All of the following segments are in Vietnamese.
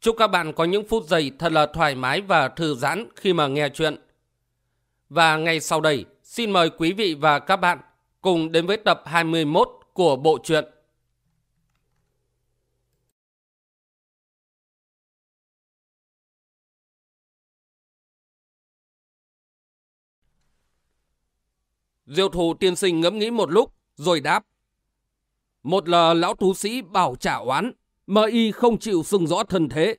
Chúc các bạn có những phút giây thật là thoải mái và thư giãn khi mà nghe chuyện. Và ngay sau đây, xin mời quý vị và các bạn cùng đến với tập 21 của bộ truyện. Diệu thủ tiên sinh ngẫm nghĩ một lúc, rồi đáp. Một là lão tú sĩ bảo trả oán, mà y không chịu xưng rõ thân thế.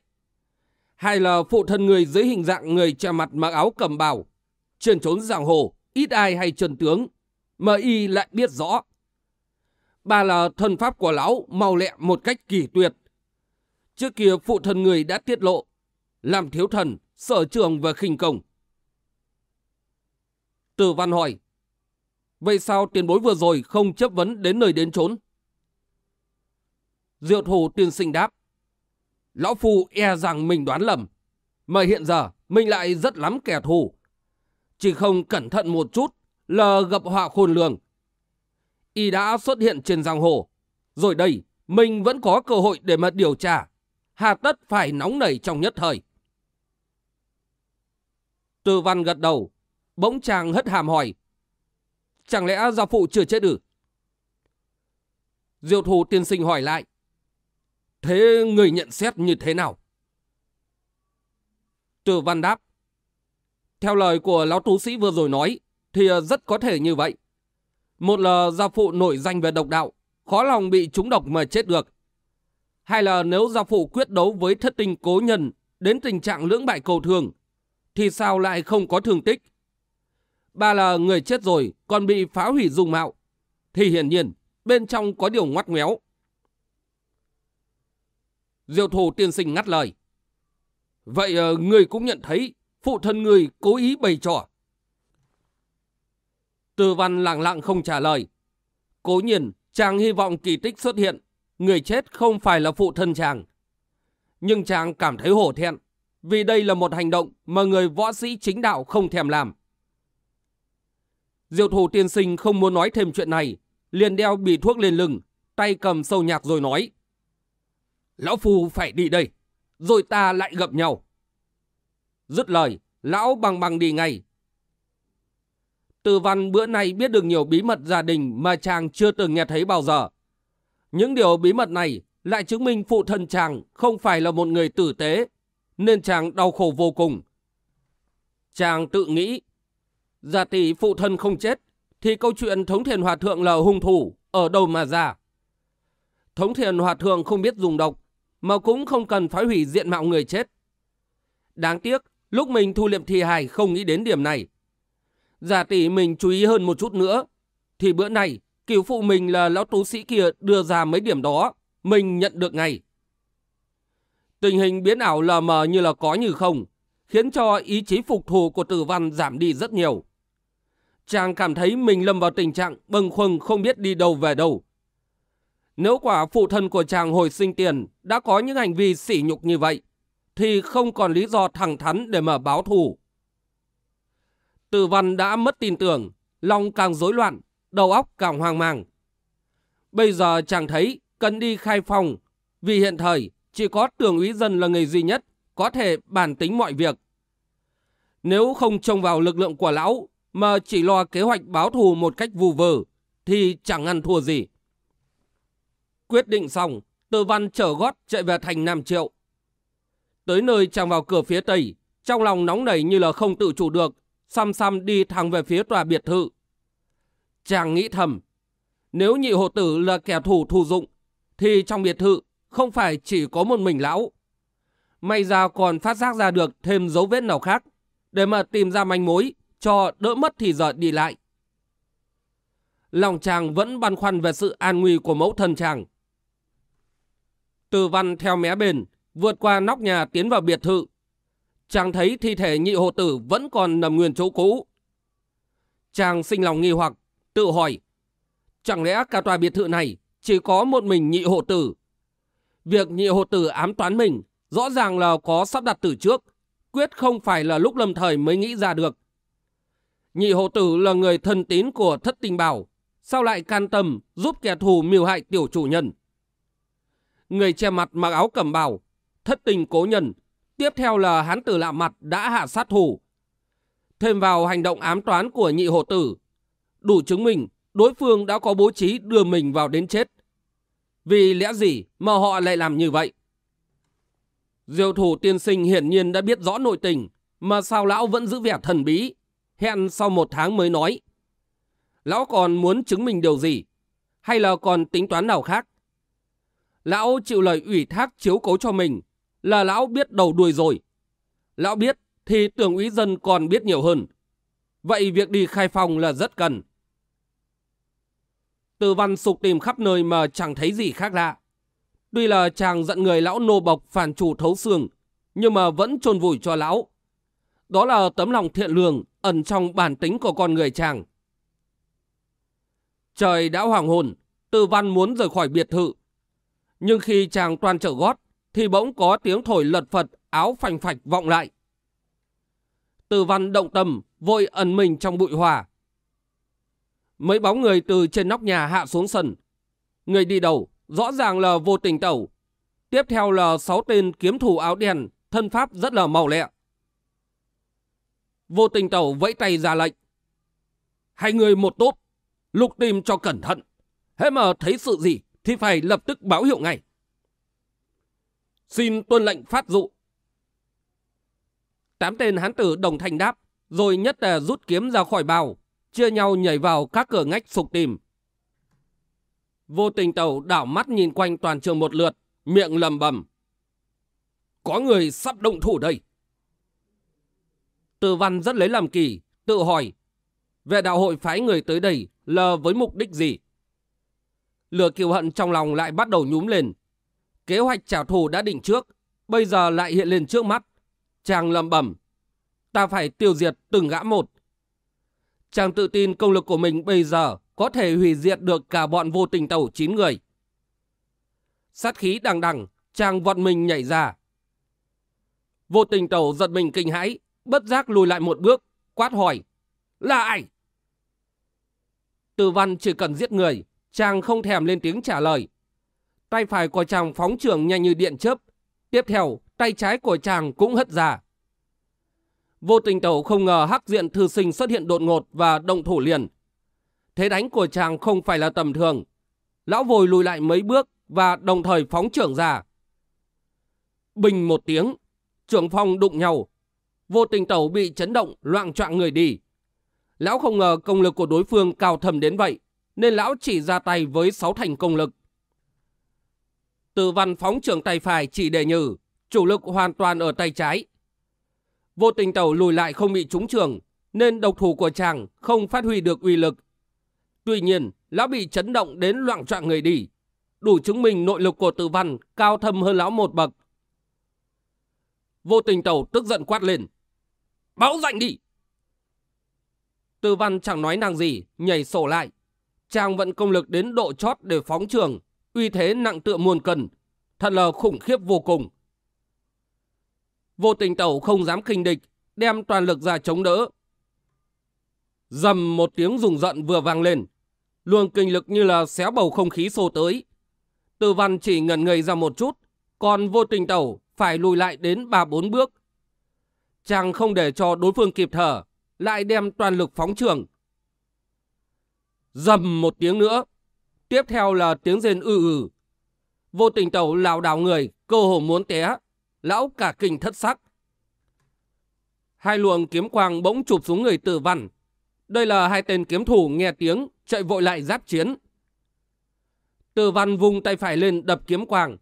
hay là phụ thân người dưới hình dạng người che mặt mặc áo cầm bào, trên trốn giang hồ, ít ai hay trần tướng, mà y lại biết rõ. Ba là thân pháp của lão mau lẹ một cách kỳ tuyệt. Trước kia phụ thân người đã tiết lộ, làm thiếu thần, sở trường và khinh công. Từ văn hỏi, vậy sao tiền bối vừa rồi không chấp vấn đến nơi đến trốn? Diệu thủ tiên sinh đáp. Lão Phu e rằng mình đoán lầm. Mà hiện giờ mình lại rất lắm kẻ thù. Chỉ không cẩn thận một chút là gặp họa khôn lường. Y đã xuất hiện trên giang hồ. Rồi đây, mình vẫn có cơ hội để mà điều tra. Hà tất phải nóng nảy trong nhất thời. Tư văn gật đầu. Bỗng chàng hất hàm hỏi. Chẳng lẽ gia phụ chưa chết ư? Diệu thù tiên sinh hỏi lại. Thế người nhận xét như thế nào? Từ văn đáp. Theo lời của lão tú sĩ vừa rồi nói, thì ờ, rất có thể như vậy. Một là gia phụ nổi danh về độc đạo, khó lòng bị trúng độc mà chết được. Hai là nếu gia phụ quyết đấu với thất tinh cố nhân đến tình trạng lưỡng bại cầu thường, thì sao lại không có thương tích? Ba là người chết rồi còn bị phá hủy dung mạo, thì hiển nhiên bên trong có điều ngoắt ngoéo. Diệu thủ tiên sinh ngắt lời. Vậy uh, người cũng nhận thấy phụ thân người cố ý bày trò. Tư văn lặng lặng không trả lời. Cố nhiên, chàng hy vọng kỳ tích xuất hiện. Người chết không phải là phụ thân chàng. Nhưng chàng cảm thấy hổ thẹn. Vì đây là một hành động mà người võ sĩ chính đạo không thèm làm. Diệu thủ tiên sinh không muốn nói thêm chuyện này. Liền đeo bì thuốc lên lưng. Tay cầm sâu nhạc rồi nói. Lão Phu phải đi đây, rồi ta lại gặp nhau. Dứt lời, lão bằng bằng đi ngay. Từ văn bữa nay biết được nhiều bí mật gia đình mà chàng chưa từng nghe thấy bao giờ. Những điều bí mật này lại chứng minh phụ thân chàng không phải là một người tử tế, nên chàng đau khổ vô cùng. Chàng tự nghĩ, giả tỷ phụ thân không chết, thì câu chuyện Thống Thiền Hòa Thượng là hung thủ, ở đâu mà ra? Thống Thiền Hòa Thượng không biết dùng độc, mà cũng không cần phá hủy diện mạo người chết. Đáng tiếc, lúc mình thu liệm thi hài không nghĩ đến điểm này. Giả tỷ mình chú ý hơn một chút nữa, thì bữa này, cứu phụ mình là lão tú sĩ kia đưa ra mấy điểm đó, mình nhận được ngay. Tình hình biến ảo lờ mờ như là có như không, khiến cho ý chí phục thù của tử văn giảm đi rất nhiều. Chàng cảm thấy mình lâm vào tình trạng bâng khuâng không biết đi đâu về đâu. Nếu quả phụ thân của chàng hồi sinh tiền đã có những hành vi sỉ nhục như vậy, thì không còn lý do thẳng thắn để mà báo thù. Tử văn đã mất tin tưởng, lòng càng rối loạn, đầu óc càng hoang mang. Bây giờ chàng thấy cần đi khai phòng, vì hiện thời chỉ có tường úy dân là người duy nhất có thể bản tính mọi việc. Nếu không trông vào lực lượng của lão mà chỉ lo kế hoạch báo thù một cách vù vờ thì chẳng ăn thua gì. Quyết định xong, Từ Văn chở gót chạy về thành Nam Triệu. Tới nơi chàng vào cửa phía tây, trong lòng nóng nảy như là không tự chủ được, xăm xăm đi thẳng về phía tòa biệt thự. Chàng nghĩ thầm, nếu nhị hộ tử là kẻ thủ thù dụng, thì trong biệt thự không phải chỉ có một mình lão. May ra còn phát giác ra được thêm dấu vết nào khác, để mà tìm ra manh mối, cho đỡ mất thì giờ đi lại. Lòng chàng vẫn băn khoăn về sự an nguy của mẫu thân chàng. Từ văn theo mé bền, vượt qua nóc nhà tiến vào biệt thự. chàng thấy thi thể nhị hộ tử vẫn còn nằm nguyên chỗ cũ. Chàng sinh lòng nghi hoặc, tự hỏi, chẳng lẽ cả tòa biệt thự này chỉ có một mình nhị hộ tử? Việc nhị hộ tử ám toán mình rõ ràng là có sắp đặt từ trước, quyết không phải là lúc lâm thời mới nghĩ ra được. Nhị hộ tử là người thân tín của thất tình bảo, sao lại can tâm giúp kẻ thù mưu hại tiểu chủ nhân? Người che mặt mặc áo cẩm bào, thất tình cố nhân, tiếp theo là hán tử lạ mặt đã hạ sát thủ. Thêm vào hành động ám toán của nhị hộ tử, đủ chứng minh đối phương đã có bố trí đưa mình vào đến chết. Vì lẽ gì mà họ lại làm như vậy? Diêu thủ tiên sinh hiển nhiên đã biết rõ nội tình, mà sao lão vẫn giữ vẻ thần bí, hẹn sau một tháng mới nói. Lão còn muốn chứng minh điều gì? Hay là còn tính toán nào khác? Lão chịu lời ủy thác chiếu cố cho mình là lão biết đầu đuôi rồi. Lão biết thì tưởng úy dân còn biết nhiều hơn. Vậy việc đi khai phòng là rất cần. Từ văn sục tìm khắp nơi mà chẳng thấy gì khác lạ. Tuy là chàng giận người lão nô bộc phản chủ thấu xương, nhưng mà vẫn trôn vùi cho lão. Đó là tấm lòng thiện lương ẩn trong bản tính của con người chàng. Trời đã hoàng hồn, Từ Văn muốn rời khỏi biệt thự. Nhưng khi chàng toàn trở gót, thì bỗng có tiếng thổi lật phật, áo phành phạch vọng lại. Từ Văn động tâm, vội ẩn mình trong bụi hòa. Mấy bóng người từ trên nóc nhà hạ xuống sân. Người đi đầu, rõ ràng là vô tình tẩu. Tiếp theo là sáu tên kiếm thủ áo đen, thân pháp rất là màu lẹ. Vô tình tẩu vẫy tay ra lệnh. Hai người một tốt, lục tìm cho cẩn thận. Thế mà thấy sự gì thì phải lập tức báo hiệu ngay. Xin tuân lệnh phát dụ. Tám tên hán tử đồng thanh đáp, rồi nhất là rút kiếm ra khỏi bào, chia nhau nhảy vào các cửa ngách sục tìm. Vô tình tàu đảo mắt nhìn quanh toàn trường một lượt, miệng lầm bầm. Có người sắp động thủ đây. Từ văn rất lấy làm kỳ, tự hỏi. Về đạo hội phái người tới đây là với mục đích gì? Lửa kiều hận trong lòng lại bắt đầu nhúm lên. Kế hoạch trả thù đã định trước, bây giờ lại hiện lên trước mắt. Chàng lầm bẩm, ta phải tiêu diệt từng gã một. Chàng tự tin công lực của mình bây giờ có thể hủy diệt được cả bọn vô tình tàu 9 người. Sát khí đằng đằng, chàng vọt mình nhảy ra. Vô tình tàu giật mình kinh hãi, bất giác lùi lại một bước, quát hỏi. Là ai? Từ văn chỉ cần giết người, chàng không thèm lên tiếng trả lời. Tay phải của chàng phóng trường nhanh như điện chớp. Tiếp theo, tay trái của chàng cũng hất ra. Vô tình tẩu không ngờ hắc diện thư sinh xuất hiện đột ngột và động thủ liền. Thế đánh của chàng không phải là tầm thường. Lão vồi lùi lại mấy bước và đồng thời phóng trưởng ra. Bình một tiếng, trưởng phong đụng nhau. Vô tình tẩu bị chấn động, loạn trọng người đi. Lão không ngờ công lực của đối phương cao thầm đến vậy, nên lão chỉ ra tay với sáu thành công lực. Từ văn phóng trưởng tay phải chỉ để nhử, chủ lực hoàn toàn ở tay trái. Vô tình tẩu lùi lại không bị trúng trường, nên độc thủ của chàng không phát huy được uy lực. Tuy nhiên, lão bị chấn động đến loạn trọng người đi, đủ chứng minh nội lực của tử văn cao thâm hơn lão một bậc. Vô tình tẩu tức giận quát lên. Báo danh đi! Tư văn chẳng nói năng gì, nhảy sổ lại. Chàng vận công lực đến độ chót để phóng trường, uy thế nặng tựa muôn cân, thật là khủng khiếp vô cùng. Vô tình tẩu không dám kinh địch, đem toàn lực ra chống đỡ. Dầm một tiếng rùng giận vừa vang lên, luồng kinh lực như là xé bầu không khí xô tới. Từ văn chỉ ngẩn ngây ra một chút, còn vô tình tẩu phải lùi lại đến ba bốn bước. Chàng không để cho đối phương kịp thở, lại đem toàn lực phóng trường. Dầm một tiếng nữa, tiếp theo là tiếng rên ư ư. Vô tình tẩu lào đảo người, cơ hồ muốn té, lão cả kinh thất sắc. Hai luồng kiếm quang bỗng chụp xuống người tử văn. Đây là hai tên kiếm thủ nghe tiếng, chạy vội lại giáp chiến. Tử văn vùng tay phải lên đập kiếm quang.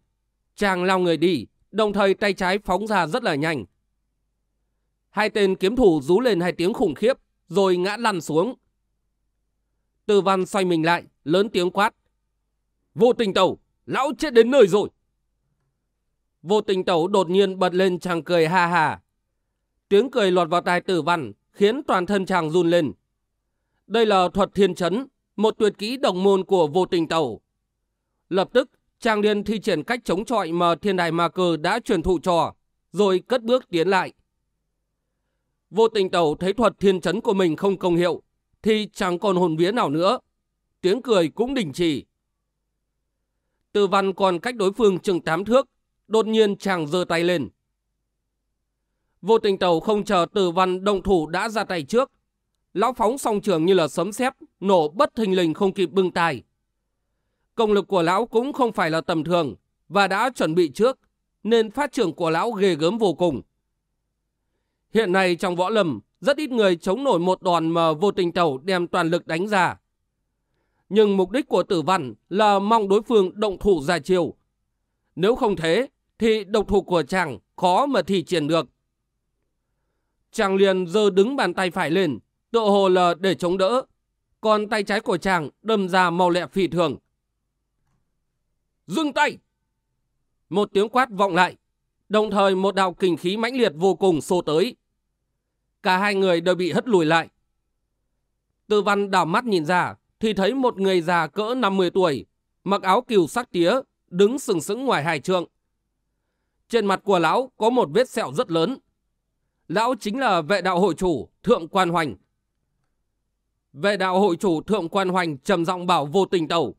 Chàng lao người đi, đồng thời tay trái phóng ra rất là nhanh. Hai tên kiếm thủ rú lên hai tiếng khủng khiếp, rồi ngã lăn xuống. Từ văn xoay mình lại, lớn tiếng quát. Vô tình tẩu, lão chết đến nơi rồi. Vô tình tẩu đột nhiên bật lên chàng cười ha ha. Tiếng cười lọt vào tai tử văn, khiến toàn thân chàng run lên. Đây là thuật thiên chấn, một tuyệt kỹ đồng môn của vô tình tẩu. Lập tức, chàng liền thi triển cách chống chọi mà thiên Đại ma cơ đã truyền thụ cho, rồi cất bước tiến lại. Vô tình tẩu thấy thuật thiên chấn của mình không công hiệu, thì chẳng còn hồn vía nào nữa. Tiếng cười cũng đình chỉ. Từ văn còn cách đối phương chừng tám thước, đột nhiên chàng giơ tay lên. Vô tình tàu không chờ từ văn động thủ đã ra tay trước. Lão phóng song trường như là sấm sét, nổ bất thình lình không kịp bưng tài. Công lực của lão cũng không phải là tầm thường và đã chuẩn bị trước, nên phát trưởng của lão ghê gớm vô cùng. Hiện nay trong võ lâm, rất ít người chống nổi một đòn mà vô tình tẩu đem toàn lực đánh ra. Nhưng mục đích của tử văn là mong đối phương động thủ ra chiều. Nếu không thế, thì độc thủ của chàng khó mà thi triển được. Chàng liền giơ đứng bàn tay phải lên, tựa hồ là để chống đỡ. Còn tay trái của chàng đâm ra màu lẹ phi thường. Dừng tay! Một tiếng quát vọng lại. Đồng thời một đạo kình khí mãnh liệt vô cùng xô tới. Cả hai người đều bị hất lùi lại. Tư văn đảo mắt nhìn ra, thì thấy một người già cỡ 50 tuổi, mặc áo kiều sắc tía, đứng sừng sững ngoài hải trượng. Trên mặt của lão có một vết sẹo rất lớn. Lão chính là vệ đạo hội chủ Thượng Quan Hoành. Vệ đạo hội chủ Thượng Quan Hoành trầm giọng bảo vô tình tàu.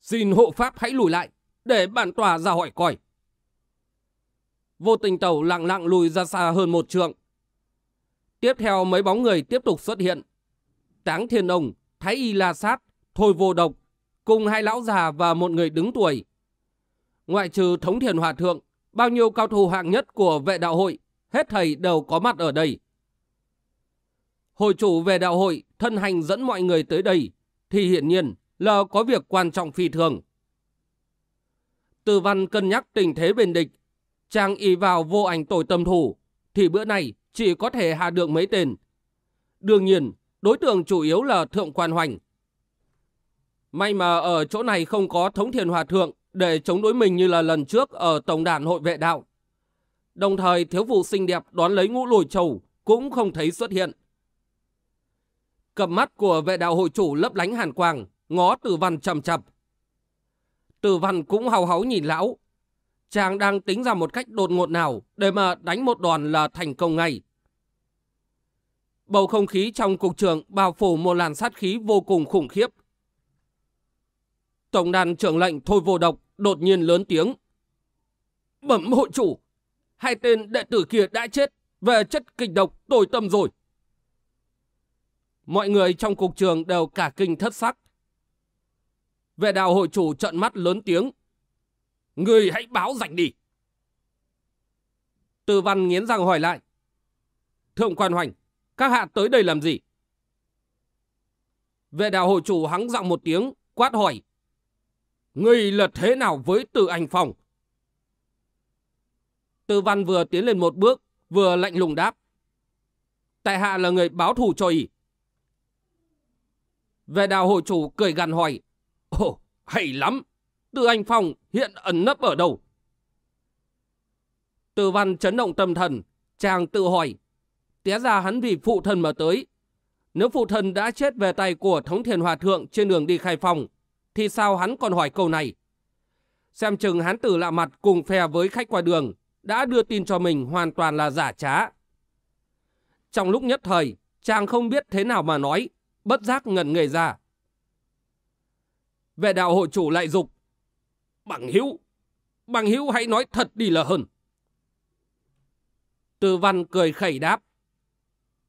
Xin hộ pháp hãy lùi lại, để bản tòa ra hỏi coi. Vô tình tàu lặng lặng lùi ra xa hơn một trượng. Tiếp theo mấy bóng người tiếp tục xuất hiện. Táng Thiên Ông, Thái Y La Sát, Thôi Vô Độc, cùng hai lão già và một người đứng tuổi. Ngoại trừ Thống Thiền Hòa Thượng, bao nhiêu cao thủ hạng nhất của vệ đạo hội, hết thầy đều có mặt ở đây. Hội chủ về đạo hội thân hành dẫn mọi người tới đây, thì hiển nhiên là có việc quan trọng phi thường. Từ văn cân nhắc tình thế bên địch, chàng y vào vô ảnh tội tâm thủ, thì bữa nay chỉ có thể hạ được mấy tên. Đương nhiên, đối tượng chủ yếu là Thượng Quan Hoành. May mà ở chỗ này không có Thống Thiền Hòa Thượng để chống đối mình như là lần trước ở Tổng đàn hội vệ đạo. Đồng thời thiếu phụ xinh đẹp đón lấy ngũ lùi trầu cũng không thấy xuất hiện. Cầm mắt của vệ đạo hội chủ lấp lánh hàn quang, ngó tử văn chầm chập. Tử văn cũng hào háo nhìn lão. Chàng đang tính ra một cách đột ngột nào để mà đánh một đòn là thành công ngay. Bầu không khí trong cục trường bao phủ một làn sát khí vô cùng khủng khiếp. Tổng đàn trưởng lệnh Thôi Vô Độc đột nhiên lớn tiếng. Bẩm hội chủ, hai tên đệ tử kia đã chết về chất kịch độc tồi tâm rồi. Mọi người trong cục trường đều cả kinh thất sắc. Vệ đạo hội chủ trận mắt lớn tiếng. Người hãy báo rảnh đi. Từ văn nghiến răng hỏi lại. Thượng quan hoành, các hạ tới đây làm gì? Vệ đạo hội chủ hắng giọng một tiếng, quát hỏi. Người là thế nào với từ anh phòng? Tư văn vừa tiến lên một bước, vừa lạnh lùng đáp. Tại hạ là người báo thù cho ý. Vệ đào hội chủ cười gằn hỏi. Ồ, hay lắm. Từ anh Phong hiện ẩn nấp ở đâu? Tư văn chấn động tâm thần, chàng tự hỏi. Té ra hắn vì phụ thân mà tới. Nếu phụ thân đã chết về tay của Thống Thiền Hòa Thượng trên đường đi khai phòng, thì sao hắn còn hỏi câu này? Xem chừng hắn tử lạ mặt cùng phe với khách qua đường, đã đưa tin cho mình hoàn toàn là giả trá. Trong lúc nhất thời, chàng không biết thế nào mà nói, bất giác ngẩn người ra. Vệ đạo hội chủ lại dục Bằng hữu bằng hữu hãy nói thật đi là hơn. Tư văn cười khẩy đáp.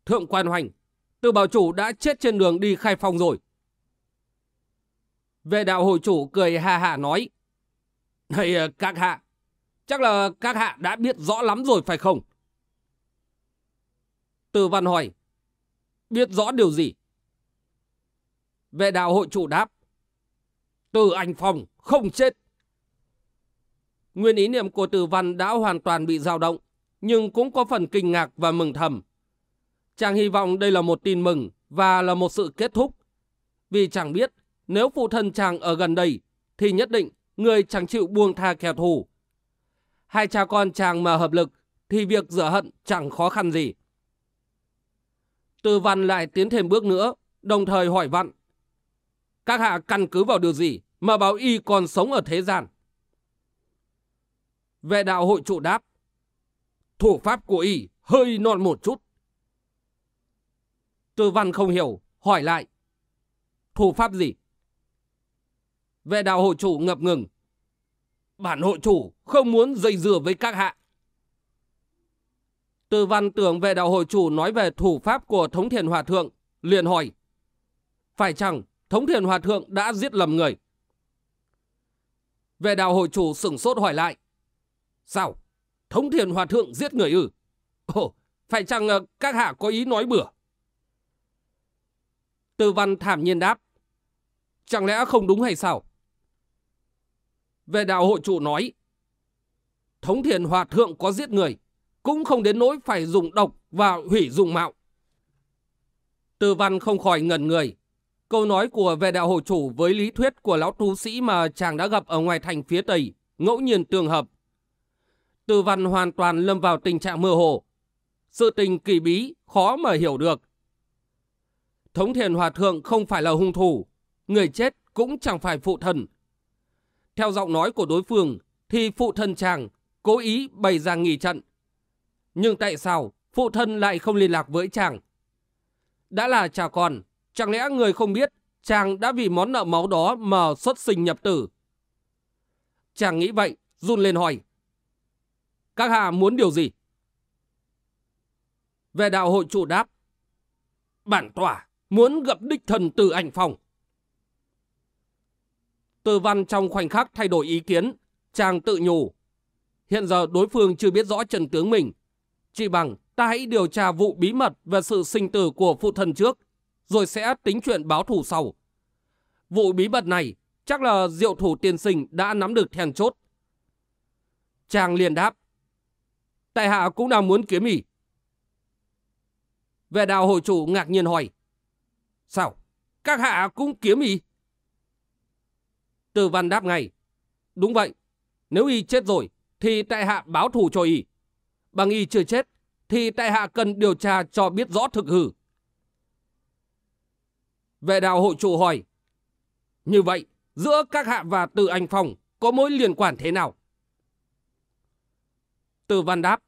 Thượng quan hoành, tư bảo chủ đã chết trên đường đi khai phong rồi. Vệ đạo hội chủ cười hà hạ nói. Này ờ, các hạ, Chắc là các hạ đã biết rõ lắm rồi phải không? Tư văn hỏi. Biết rõ điều gì? Vệ đạo hội chủ đáp. Từ anh Phong không chết. Nguyên ý niệm của từ văn đã hoàn toàn bị dao động, nhưng cũng có phần kinh ngạc và mừng thầm. Chàng hy vọng đây là một tin mừng và là một sự kết thúc. Vì chàng biết nếu phụ thân chàng ở gần đây thì nhất định người chẳng chịu buông tha kẻ thù hai cha con chàng mà hợp lực thì việc rửa hận chẳng khó khăn gì. Từ văn lại tiến thêm bước nữa, đồng thời hỏi vặn. Các hạ căn cứ vào điều gì mà báo y còn sống ở thế gian? Vệ đạo hội trụ đáp. Thủ pháp của y hơi non một chút. Từ văn không hiểu, hỏi lại. Thủ pháp gì? Vệ đạo hội chủ ngập ngừng. Bản hội chủ không muốn dây dừa với các hạ. Từ văn tưởng vệ đạo hội chủ nói về thủ pháp của Thống Thiền Hòa Thượng, liền hỏi. Phải chăng Thống Thiền Hòa Thượng đã giết lầm người? Vệ đạo hội chủ sửng sốt hỏi lại. Sao? Thống Thiền Hòa Thượng giết người ư? Ồ, phải chăng ờ, các hạ có ý nói bừa? Từ văn thảm nhiên đáp. Chẳng lẽ không đúng hay sao? Về đạo hội chủ nói, Thống thiền hòa thượng có giết người, cũng không đến nỗi phải dùng độc và hủy dùng mạo. Từ văn không khỏi ngẩn người. Câu nói của về đạo hội chủ với lý thuyết của lão tu sĩ mà chàng đã gặp ở ngoài thành phía Tây, ngẫu nhiên tương hợp. Từ văn hoàn toàn lâm vào tình trạng mơ hồ. Sự tình kỳ bí, khó mà hiểu được. Thống thiền hòa thượng không phải là hung thủ, người chết cũng chẳng phải phụ thần. Theo giọng nói của đối phương thì phụ thân chàng cố ý bày ra nghỉ trận. Nhưng tại sao phụ thân lại không liên lạc với chàng? Đã là cha con, chẳng lẽ người không biết chàng đã vì món nợ máu đó mà xuất sinh nhập tử? Chàng nghĩ vậy, run lên hỏi. Các hạ muốn điều gì? Về đạo hội chủ đáp. Bản tỏa muốn gặp đích thần từ ảnh phòng. Từ văn trong khoảnh khắc thay đổi ý kiến, chàng tự nhủ. Hiện giờ đối phương chưa biết rõ trần tướng mình. Chỉ bằng ta hãy điều tra vụ bí mật về sự sinh tử của phụ thân trước, rồi sẽ tính chuyện báo thù sau. Vụ bí mật này chắc là diệu thủ tiên sinh đã nắm được then chốt. Chàng liền đáp. Tại hạ cũng đang muốn kiếm y. Về đào hội chủ ngạc nhiên hỏi. Sao? Các hạ cũng kiếm y? Từ văn đáp ngay. Đúng vậy. Nếu y chết rồi, thì tại hạ báo thù cho y. Bằng y chưa chết, thì tại hạ cần điều tra cho biết rõ thực hư. Vệ đạo hội chủ hỏi. Như vậy, giữa các hạ và từ anh Phong có mối liên quan thế nào? Từ văn đáp.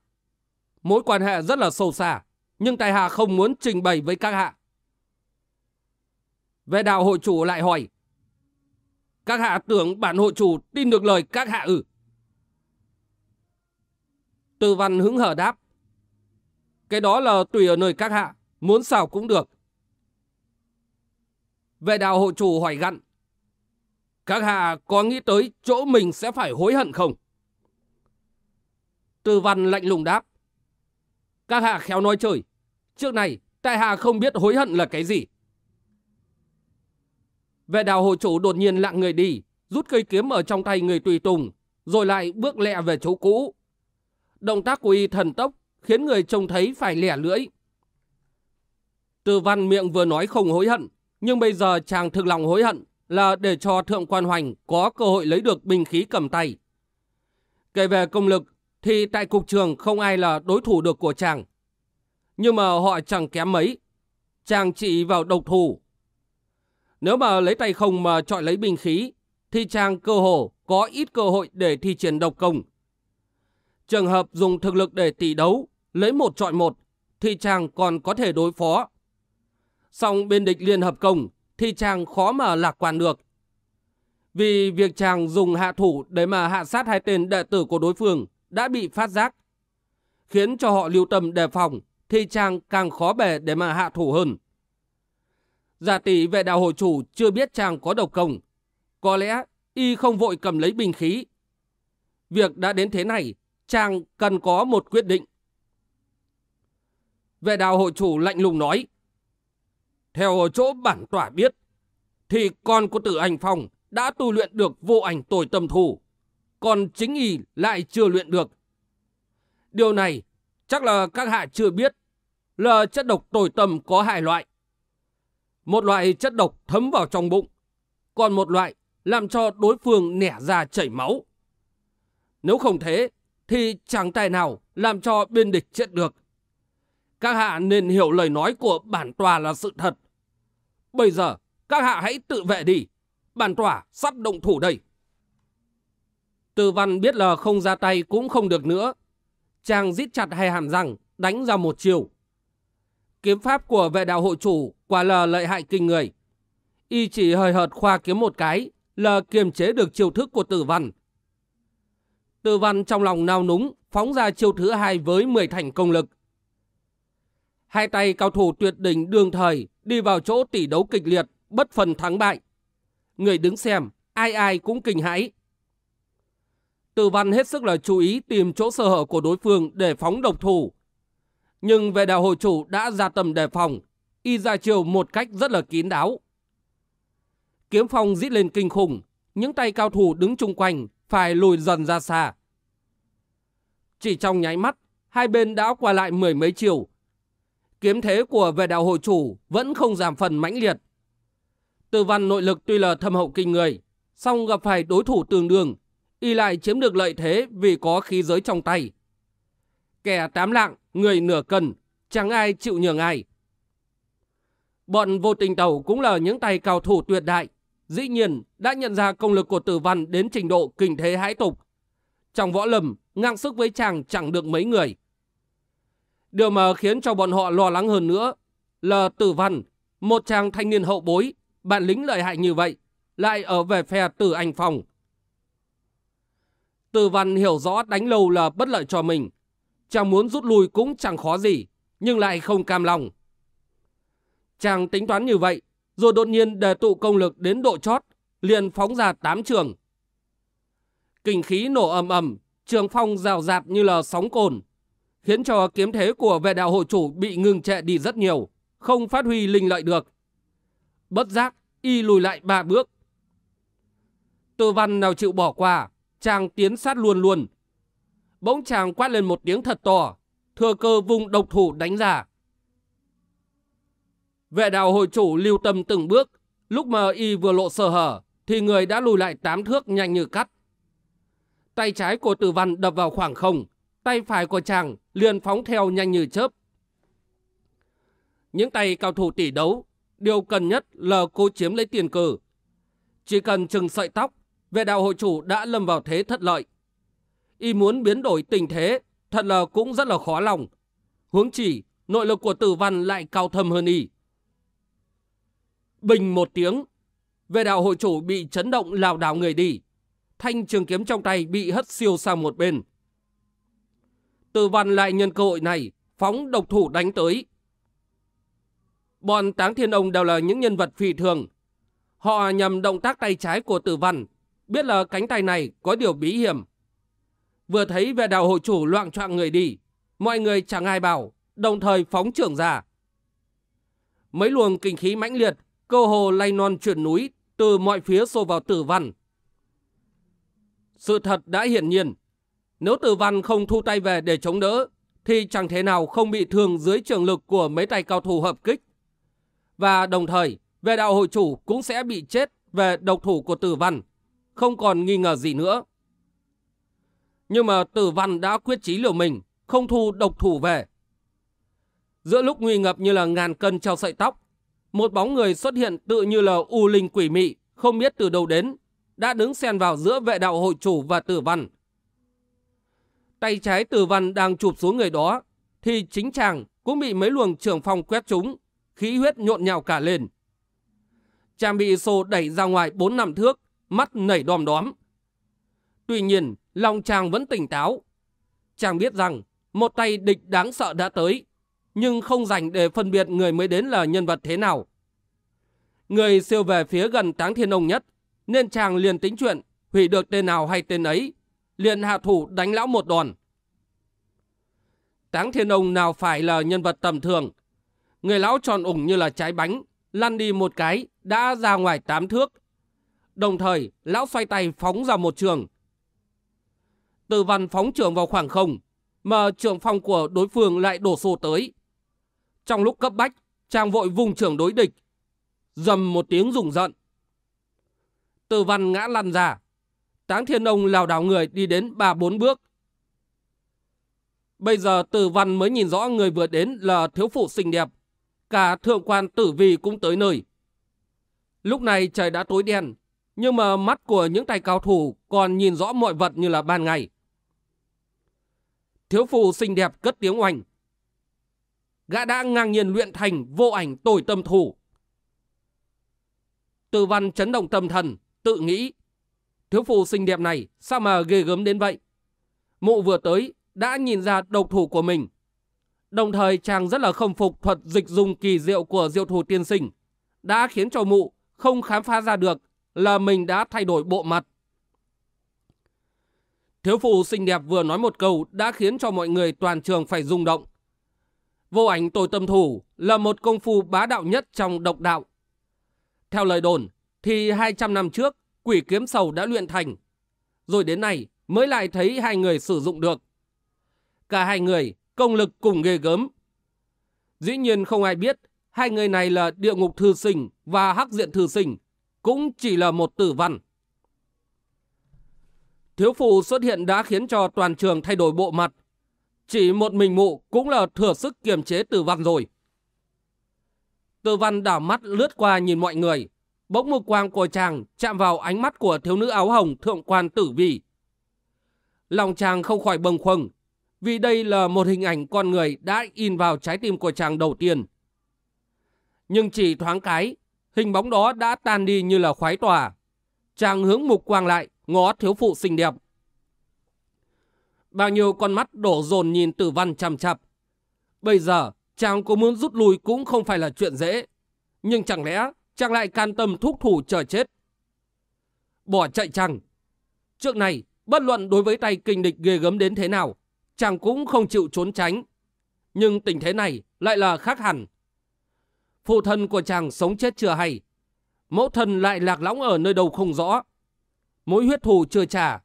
Mối quan hệ rất là sâu xa, nhưng tại hạ không muốn trình bày với các hạ. về đạo hội chủ lại hỏi. Các hạ tưởng bản hội chủ tin được lời các hạ ư. Tư văn hứng hở đáp. Cái đó là tùy ở nơi các hạ, muốn sao cũng được. về đạo hội chủ hỏi gặn. Các hạ có nghĩ tới chỗ mình sẽ phải hối hận không? Tư văn lạnh lùng đáp. Các hạ khéo nói chơi. Trước này, tại hạ không biết hối hận là cái gì. Vệ đào hộ chủ đột nhiên lặng người đi, rút cây kiếm ở trong tay người tùy tùng, rồi lại bước lẹ về chỗ cũ. Động tác của y thần tốc, khiến người trông thấy phải lẻ lưỡi. Từ văn miệng vừa nói không hối hận, nhưng bây giờ chàng thực lòng hối hận là để cho Thượng Quan Hoành có cơ hội lấy được binh khí cầm tay. Kể về công lực, thì tại cục trường không ai là đối thủ được của chàng. Nhưng mà họ chẳng kém mấy. Chàng chỉ vào độc thủ, nếu mà lấy tay không mà chọi lấy binh khí, thì chàng cơ hồ có ít cơ hội để thi triển độc công. Trường hợp dùng thực lực để tỷ đấu, lấy một chọi một, thì chàng còn có thể đối phó. Song bên địch liên hợp công, thì chàng khó mà lạc quan được. Vì việc chàng dùng hạ thủ để mà hạ sát hai tên đệ tử của đối phương đã bị phát giác, khiến cho họ lưu tâm đề phòng, thì chàng càng khó bề để mà hạ thủ hơn. Giả tỷ vệ đạo hội chủ chưa biết chàng có độc công. Có lẽ y không vội cầm lấy binh khí. Việc đã đến thế này, chàng cần có một quyết định. Vệ đạo hội chủ lạnh lùng nói. Theo chỗ bản tỏa biết, thì con của tử ảnh phong đã tu luyện được vô ảnh tồi tâm thủ, còn chính y lại chưa luyện được. Điều này chắc là các hạ chưa biết là chất độc tồi tâm có hai loại. Một loại chất độc thấm vào trong bụng, còn một loại làm cho đối phương nẻ ra chảy máu. Nếu không thế, thì chẳng tài nào làm cho bên địch chết được. Các hạ nên hiểu lời nói của bản tòa là sự thật. Bây giờ, các hạ hãy tự vệ đi. Bản tòa sắp động thủ đây. Từ văn biết là không ra tay cũng không được nữa. Chàng giít chặt hai hàm răng, đánh ra một chiều. Kiếm pháp của vệ đạo hội chủ quả là lợi hại kinh người. Y chỉ hơi hợt khoa kiếm một cái là kiềm chế được chiêu thức của tử văn. Tử văn trong lòng nao núng, phóng ra chiêu thứ hai với 10 thành công lực. Hai tay cao thủ tuyệt đỉnh đương thời đi vào chỗ tỷ đấu kịch liệt, bất phần thắng bại. Người đứng xem, ai ai cũng kinh hãi. Tử văn hết sức là chú ý tìm chỗ sơ hở của đối phương để phóng độc thủ. Nhưng về đạo hội chủ đã ra tầm đề phòng, y ra chiều một cách rất là kín đáo. Kiếm phong dít lên kinh khủng, những tay cao thủ đứng chung quanh phải lùi dần ra xa. Chỉ trong nháy mắt, hai bên đã qua lại mười mấy chiều. Kiếm thế của về đạo hội chủ vẫn không giảm phần mãnh liệt. Từ văn nội lực tuy là thâm hậu kinh người, song gặp phải đối thủ tương đương, y lại chiếm được lợi thế vì có khí giới trong tay. Kẻ tám lạng, người nửa cân, chẳng ai chịu nhường ai. Bọn vô tình tàu cũng là những tay cao thủ tuyệt đại, dĩ nhiên đã nhận ra công lực của tử văn đến trình độ kinh thế hãi tục. Trong võ lâm, ngang sức với chàng chẳng được mấy người. Điều mà khiến cho bọn họ lo lắng hơn nữa là tử văn, một chàng thanh niên hậu bối, bạn lính lợi hại như vậy, lại ở về phe tử anh phòng. Từ văn hiểu rõ đánh lâu là bất lợi cho mình. Chàng muốn rút lui cũng chẳng khó gì, nhưng lại không cam lòng. Chàng tính toán như vậy, rồi đột nhiên đề tụ công lực đến độ chót, liền phóng ra tám trường. Kinh khí nổ ầm ầm, trường phong rào rạt như là sóng cồn, khiến cho kiếm thế của vệ đạo hội chủ bị ngừng trệ đi rất nhiều, không phát huy linh lợi được. Bất giác, y lùi lại ba bước. Tư văn nào chịu bỏ qua, chàng tiến sát luôn luôn. Bỗng chàng quát lên một tiếng thật to, thừa cơ vùng độc thủ đánh ra. Vệ đạo hội chủ lưu tâm từng bước, lúc mà y vừa lộ sơ hở, thì người đã lùi lại tám thước nhanh như cắt. Tay trái của tử văn đập vào khoảng không, tay phải của chàng liền phóng theo nhanh như chớp. Những tay cao thủ tỷ đấu, điều cần nhất là cố chiếm lấy tiền cử. Chỉ cần chừng sợi tóc, vệ đạo hội chủ đã lâm vào thế thất lợi. Y muốn biến đổi tình thế, thật là cũng rất là khó lòng. Huống chỉ, nội lực của tử văn lại cao thâm hơn y. Bình một tiếng, về đạo hội chủ bị chấn động lào đảo người đi. Thanh trường kiếm trong tay bị hất siêu sang một bên. tử văn lại nhân cơ hội này, phóng độc thủ đánh tới. Bọn táng thiên ông đều là những nhân vật phi thường. Họ nhầm động tác tay trái của tử văn, biết là cánh tay này có điều bí hiểm. Vừa thấy về đạo hội chủ loạn trọng người đi, mọi người chẳng ai bảo, đồng thời phóng trưởng ra. Mấy luồng kinh khí mãnh liệt cơ hồ lay non chuyển núi từ mọi phía xô vào tử văn. Sự thật đã hiển nhiên, nếu tử văn không thu tay về để chống đỡ, thì chẳng thể nào không bị thương dưới trường lực của mấy tay cao thủ hợp kích. Và đồng thời, về đạo hội chủ cũng sẽ bị chết về độc thủ của tử văn, không còn nghi ngờ gì nữa. Nhưng mà tử văn đã quyết chí liều mình, không thu độc thủ về. Giữa lúc nguy ngập như là ngàn cân treo sợi tóc, một bóng người xuất hiện tự như là u linh quỷ mị, không biết từ đâu đến, đã đứng xen vào giữa vệ đạo hội chủ và tử văn. Tay trái tử văn đang chụp xuống người đó, thì chính chàng cũng bị mấy luồng trưởng phòng quét trúng, khí huyết nhộn nhào cả lên. Chàng bị xô đẩy ra ngoài bốn năm thước, mắt nảy đom đóm. Tuy nhiên, lòng chàng vẫn tỉnh táo. Chàng biết rằng một tay địch đáng sợ đã tới, nhưng không dành để phân biệt người mới đến là nhân vật thế nào. Người siêu về phía gần Táng Thiên Ông nhất, nên chàng liền tính chuyện, hủy được tên nào hay tên ấy, liền hạ thủ đánh lão một đòn. Táng Thiên Ông nào phải là nhân vật tầm thường. Người lão tròn ủng như là trái bánh, lăn đi một cái, đã ra ngoài tám thước. Đồng thời, lão xoay tay phóng ra một trường. Từ văn phóng trường vào khoảng không, mà trường phong của đối phương lại đổ xô tới. Trong lúc cấp bách, chàng vội vùng trưởng đối địch. Dầm một tiếng rùng giận. Từ văn ngã lăn ra. Táng thiên ông lào đảo người đi đến ba bốn bước. Bây giờ tử văn mới nhìn rõ người vừa đến là thiếu phụ xinh đẹp. Cả thượng quan tử vi cũng tới nơi. Lúc này trời đã tối đen, nhưng mà mắt của những tay cao thủ còn nhìn rõ mọi vật như là ban ngày. Thiếu phụ xinh đẹp cất tiếng oanh. Gã đã ngang nhiên luyện thành vô ảnh tồi tâm thủ. Từ văn chấn động tâm thần, tự nghĩ. Thiếu phụ xinh đẹp này sao mà ghê gớm đến vậy? Mụ vừa tới đã nhìn ra độc thủ của mình. Đồng thời chàng rất là không phục thuật dịch dùng kỳ diệu của diệu thủ tiên sinh. Đã khiến cho mụ không khám phá ra được là mình đã thay đổi bộ mặt. Thiếu phụ xinh đẹp vừa nói một câu đã khiến cho mọi người toàn trường phải rung động. Vô ảnh tội tâm thủ là một công phu bá đạo nhất trong độc đạo. Theo lời đồn thì 200 năm trước quỷ kiếm sầu đã luyện thành. Rồi đến nay mới lại thấy hai người sử dụng được. Cả hai người công lực cùng ghê gớm. Dĩ nhiên không ai biết hai người này là địa ngục thư sinh và hắc diện thư sinh, cũng chỉ là một tử văn. Thiếu phụ xuất hiện đã khiến cho toàn trường thay đổi bộ mặt. Chỉ một mình mụ cũng là thừa sức kiềm chế tử văn rồi. Tử văn đảo mắt lướt qua nhìn mọi người. Bỗng một quang của chàng chạm vào ánh mắt của thiếu nữ áo hồng thượng quan tử vi. Lòng chàng không khỏi bâng khuâng, vì đây là một hình ảnh con người đã in vào trái tim của chàng đầu tiên. Nhưng chỉ thoáng cái, hình bóng đó đã tan đi như là khoái tỏa. Chàng hướng mục quang lại, ngó thiếu phụ xinh đẹp. Bao nhiêu con mắt đổ dồn nhìn tử văn chằm chặp. Bây giờ, chàng có muốn rút lui cũng không phải là chuyện dễ. Nhưng chẳng lẽ chàng lại can tâm thúc thủ chờ chết? Bỏ chạy chàng. Trước này, bất luận đối với tay kinh địch ghê gớm đến thế nào, chàng cũng không chịu trốn tránh. Nhưng tình thế này lại là khác hẳn. Phụ thân của chàng sống chết chưa hay. Mẫu thân lại lạc lõng ở nơi đâu không rõ. Mối huyết thù chưa trả.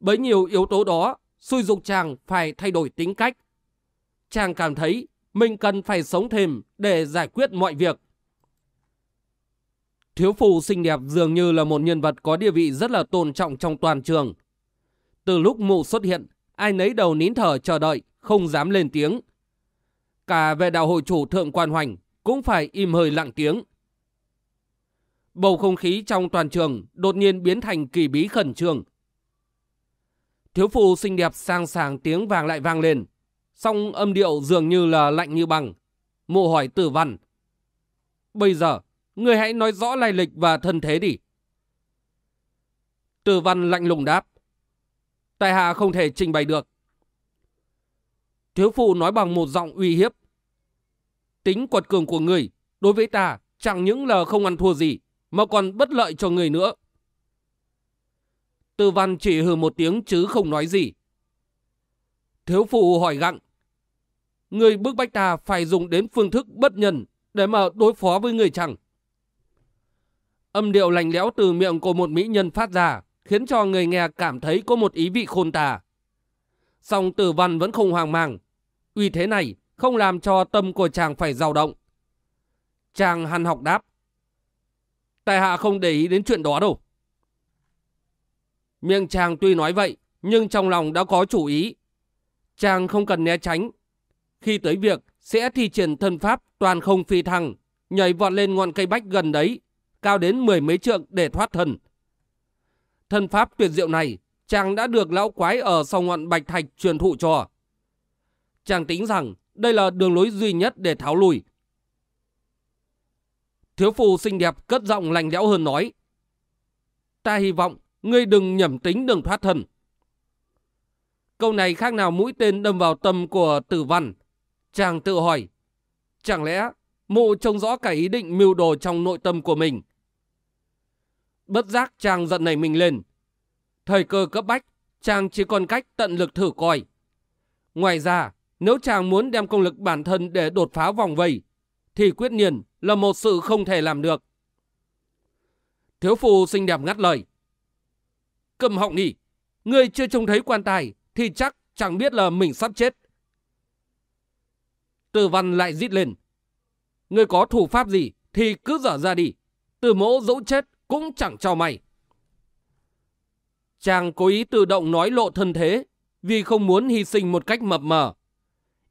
Bấy nhiều yếu tố đó xui dục chàng phải thay đổi tính cách. Chàng cảm thấy mình cần phải sống thêm để giải quyết mọi việc. Thiếu phụ xinh đẹp dường như là một nhân vật có địa vị rất là tôn trọng trong toàn trường. Từ lúc mụ xuất hiện, ai nấy đầu nín thở chờ đợi, không dám lên tiếng. Cả về đạo hội chủ thượng quan hoành cũng phải im hơi lặng tiếng. Bầu không khí trong toàn trường đột nhiên biến thành kỳ bí khẩn trương. Thiếu phụ xinh đẹp sang sàng tiếng vàng lại vang lên. Song âm điệu dường như là lạnh như bằng. Mộ hỏi tử văn. Bây giờ, người hãy nói rõ lai lịch và thân thế đi. Tử văn lạnh lùng đáp. Tại hạ không thể trình bày được. Thiếu phụ nói bằng một giọng uy hiếp. Tính quật cường của người đối với ta chẳng những là không ăn thua gì, mà còn bất lợi cho người nữa. Tư văn chỉ hừ một tiếng chứ không nói gì. Thiếu phụ hỏi gặng. Người bức bách ta phải dùng đến phương thức bất nhân để mà đối phó với người chẳng. Âm điệu lành lẽo từ miệng của một mỹ nhân phát ra khiến cho người nghe cảm thấy có một ý vị khôn tả. Song tử văn vẫn không hoang mang. Uy thế này không làm cho tâm của chàng phải dao động. Chàng hằn học đáp. Tài hạ không để ý đến chuyện đó đâu. Miệng chàng tuy nói vậy, nhưng trong lòng đã có chủ ý. Chàng không cần né tránh. Khi tới việc, sẽ thi triển thân pháp toàn không phi thăng, nhảy vọt lên ngọn cây bách gần đấy, cao đến mười mấy trượng để thoát thân. Thân pháp tuyệt diệu này, chàng đã được lão quái ở sau ngọn bạch thạch truyền thụ cho. Chàng tính rằng đây là đường lối duy nhất để tháo lùi. Thiếu phụ xinh đẹp cất giọng lành lẽo hơn nói. Ta hy vọng ngươi đừng nhầm tính đường thoát thân. Câu này khác nào mũi tên đâm vào tâm của tử văn. Chàng tự hỏi, chẳng lẽ mụ trông rõ cả ý định mưu đồ trong nội tâm của mình. Bất giác chàng giận nảy mình lên. Thời cơ cấp bách, chàng chỉ còn cách tận lực thử coi. Ngoài ra, nếu chàng muốn đem công lực bản thân để đột phá vòng vây, thì quyết nhiên là một sự không thể làm được. Thiếu phụ xinh đẹp ngắt lời. Cầm họng đi, người chưa trông thấy quan tài thì chắc chẳng biết là mình sắp chết. Từ văn lại rít lên. người có thủ pháp gì thì cứ dở ra đi. Từ mỗ dẫu chết cũng chẳng cho mày. Chàng cố ý tự động nói lộ thân thế, vì không muốn hy sinh một cách mập mờ.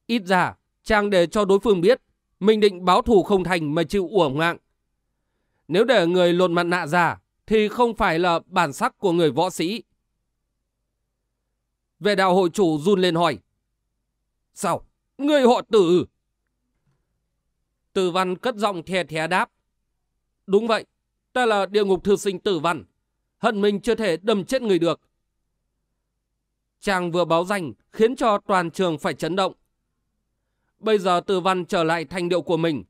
Ít ra, chàng để cho đối phương biết mình định báo thù không thành mà chịu uổng mạng. Nếu để người lột mặt nạ ra, thì không phải là bản sắc của người võ sĩ. Về đạo hội chủ run lên hỏi. Sao? Người họ tử? Tử văn cất giọng thè thè đáp. Đúng vậy, ta là địa ngục thư sinh tử văn. Hận mình chưa thể đâm chết người được. Chàng vừa báo danh khiến cho toàn trường phải chấn động. Bây giờ từ văn trở lại thành điệu của mình.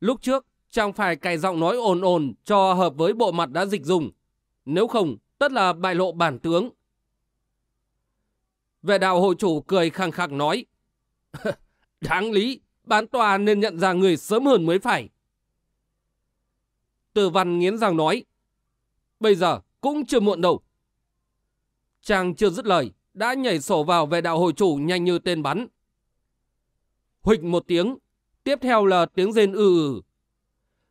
Lúc trước, chàng phải cài giọng nói ồn ồn cho hợp với bộ mặt đã dịch dùng. Nếu không, tất là bại lộ bản tướng. Về đạo hội chủ cười khăng khăng nói. Đáng lý, bán tòa nên nhận ra người sớm hơn mới phải. từ văn nghiến răng nói. Bây giờ cũng chưa muộn đâu. Chàng chưa dứt lời, đã nhảy sổ vào về đạo hội chủ nhanh như tên bắn. Huỵch một tiếng, tiếp theo là tiếng rên ư ử.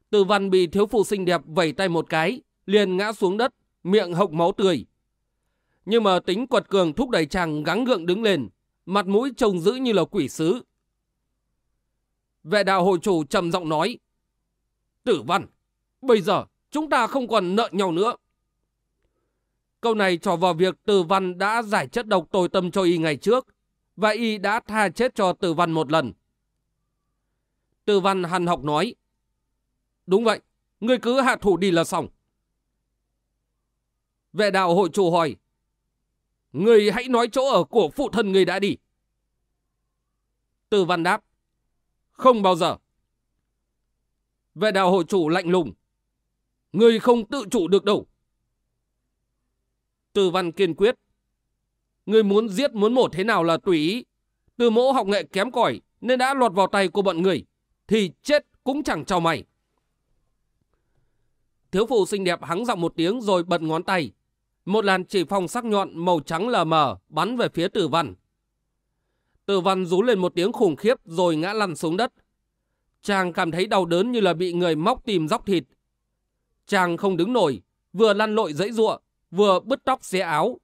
từ văn bị thiếu phụ xinh đẹp vẩy tay một cái, liền ngã xuống đất, miệng hộc máu tươi. Nhưng mà tính quật cường thúc đẩy chàng gắng gượng đứng lên, mặt mũi trông dữ như là quỷ sứ. Vệ đạo hội chủ trầm giọng nói, Tử văn, bây giờ chúng ta không còn nợ nhau nữa. Câu này trò vào việc Tử văn đã giải chất độc tồi tâm cho y ngày trước, và y đã tha chết cho Tử văn một lần. Tư văn Hàn học nói, Đúng vậy, ngươi cứ hạ thủ đi là xong. Vệ đạo hội chủ hỏi, Người hãy nói chỗ ở của phụ thân người đã đi. Tư văn đáp. Không bao giờ. Vệ đạo hội chủ lạnh lùng. Người không tự chủ được đâu. Tư văn kiên quyết. Người muốn giết muốn mổ thế nào là tùy ý. Từ mẫu học nghệ kém cỏi nên đã lọt vào tay của bọn người. Thì chết cũng chẳng cho mày. Thiếu phụ xinh đẹp hắng giọng một tiếng rồi bật ngón tay. Một làn chỉ phong sắc nhọn màu trắng lờ mờ bắn về phía tử văn. Tử văn rú lên một tiếng khủng khiếp rồi ngã lăn xuống đất. Chàng cảm thấy đau đớn như là bị người móc tìm dóc thịt. Chàng không đứng nổi, vừa lăn lội dãy ruộng, vừa bứt tóc xé áo.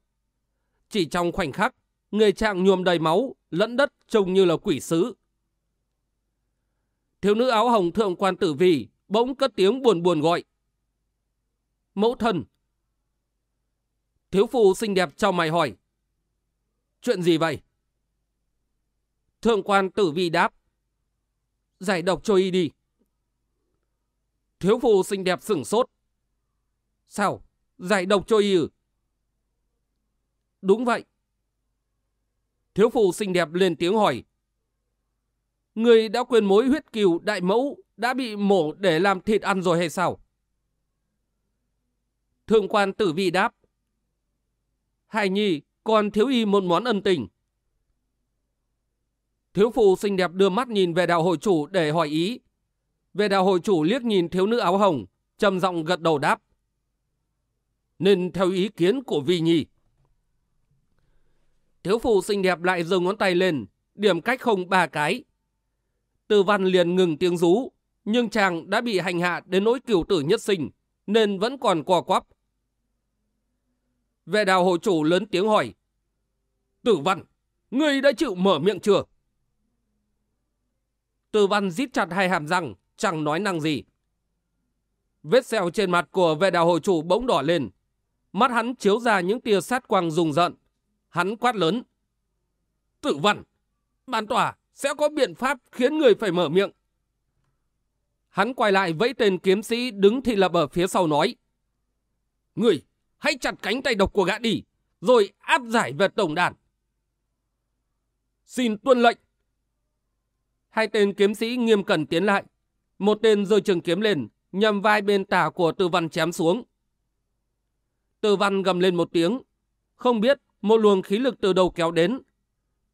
Chỉ trong khoảnh khắc, người chàng nhuồm đầy máu, lẫn đất trông như là quỷ sứ. Thiếu nữ áo hồng thượng quan tử vì bỗng cất tiếng buồn buồn gọi. Mẫu thân, Thiếu phụ xinh đẹp cho mày hỏi. Chuyện gì vậy? Thượng quan tử vi đáp. Giải độc cho y đi. Thiếu phụ xinh đẹp sửng sốt. Sao? Giải độc cho y ừ? Đúng vậy. Thiếu phụ xinh đẹp lên tiếng hỏi. Người đã quên mối huyết kiều đại mẫu đã bị mổ để làm thịt ăn rồi hay sao? Thượng quan tử vi đáp. Hải Nhi còn thiếu y một món ân tình. Thiếu phụ xinh đẹp đưa mắt nhìn về đạo hội chủ để hỏi ý. Về đạo hội chủ liếc nhìn thiếu nữ áo hồng, trầm giọng gật đầu đáp. Nên theo ý kiến của Vi Nhi. Thiếu phụ xinh đẹp lại giơ ngón tay lên, điểm cách không ba cái. Từ văn liền ngừng tiếng rú, nhưng chàng đã bị hành hạ đến nỗi cửu tử nhất sinh, nên vẫn còn quò quắp. Vệ đào hội chủ lớn tiếng hỏi. Tử văn, ngươi đã chịu mở miệng chưa? Tử văn rít chặt hai hàm răng, chẳng nói năng gì. Vết sẹo trên mặt của vệ đào hội chủ bỗng đỏ lên. Mắt hắn chiếu ra những tia sát quang rùng rợn. Hắn quát lớn. Tử văn, bán tòa sẽ có biện pháp khiến người phải mở miệng. Hắn quay lại vẫy tên kiếm sĩ đứng thị lập ở phía sau nói. Người hãy chặt cánh tay độc của gã đi, rồi áp giải về tổng đàn. Xin tuân lệnh. Hai tên kiếm sĩ nghiêm cẩn tiến lại. Một tên rơi trường kiếm lên, nhằm vai bên tả của tư văn chém xuống. Tư văn gầm lên một tiếng. Không biết một luồng khí lực từ đầu kéo đến.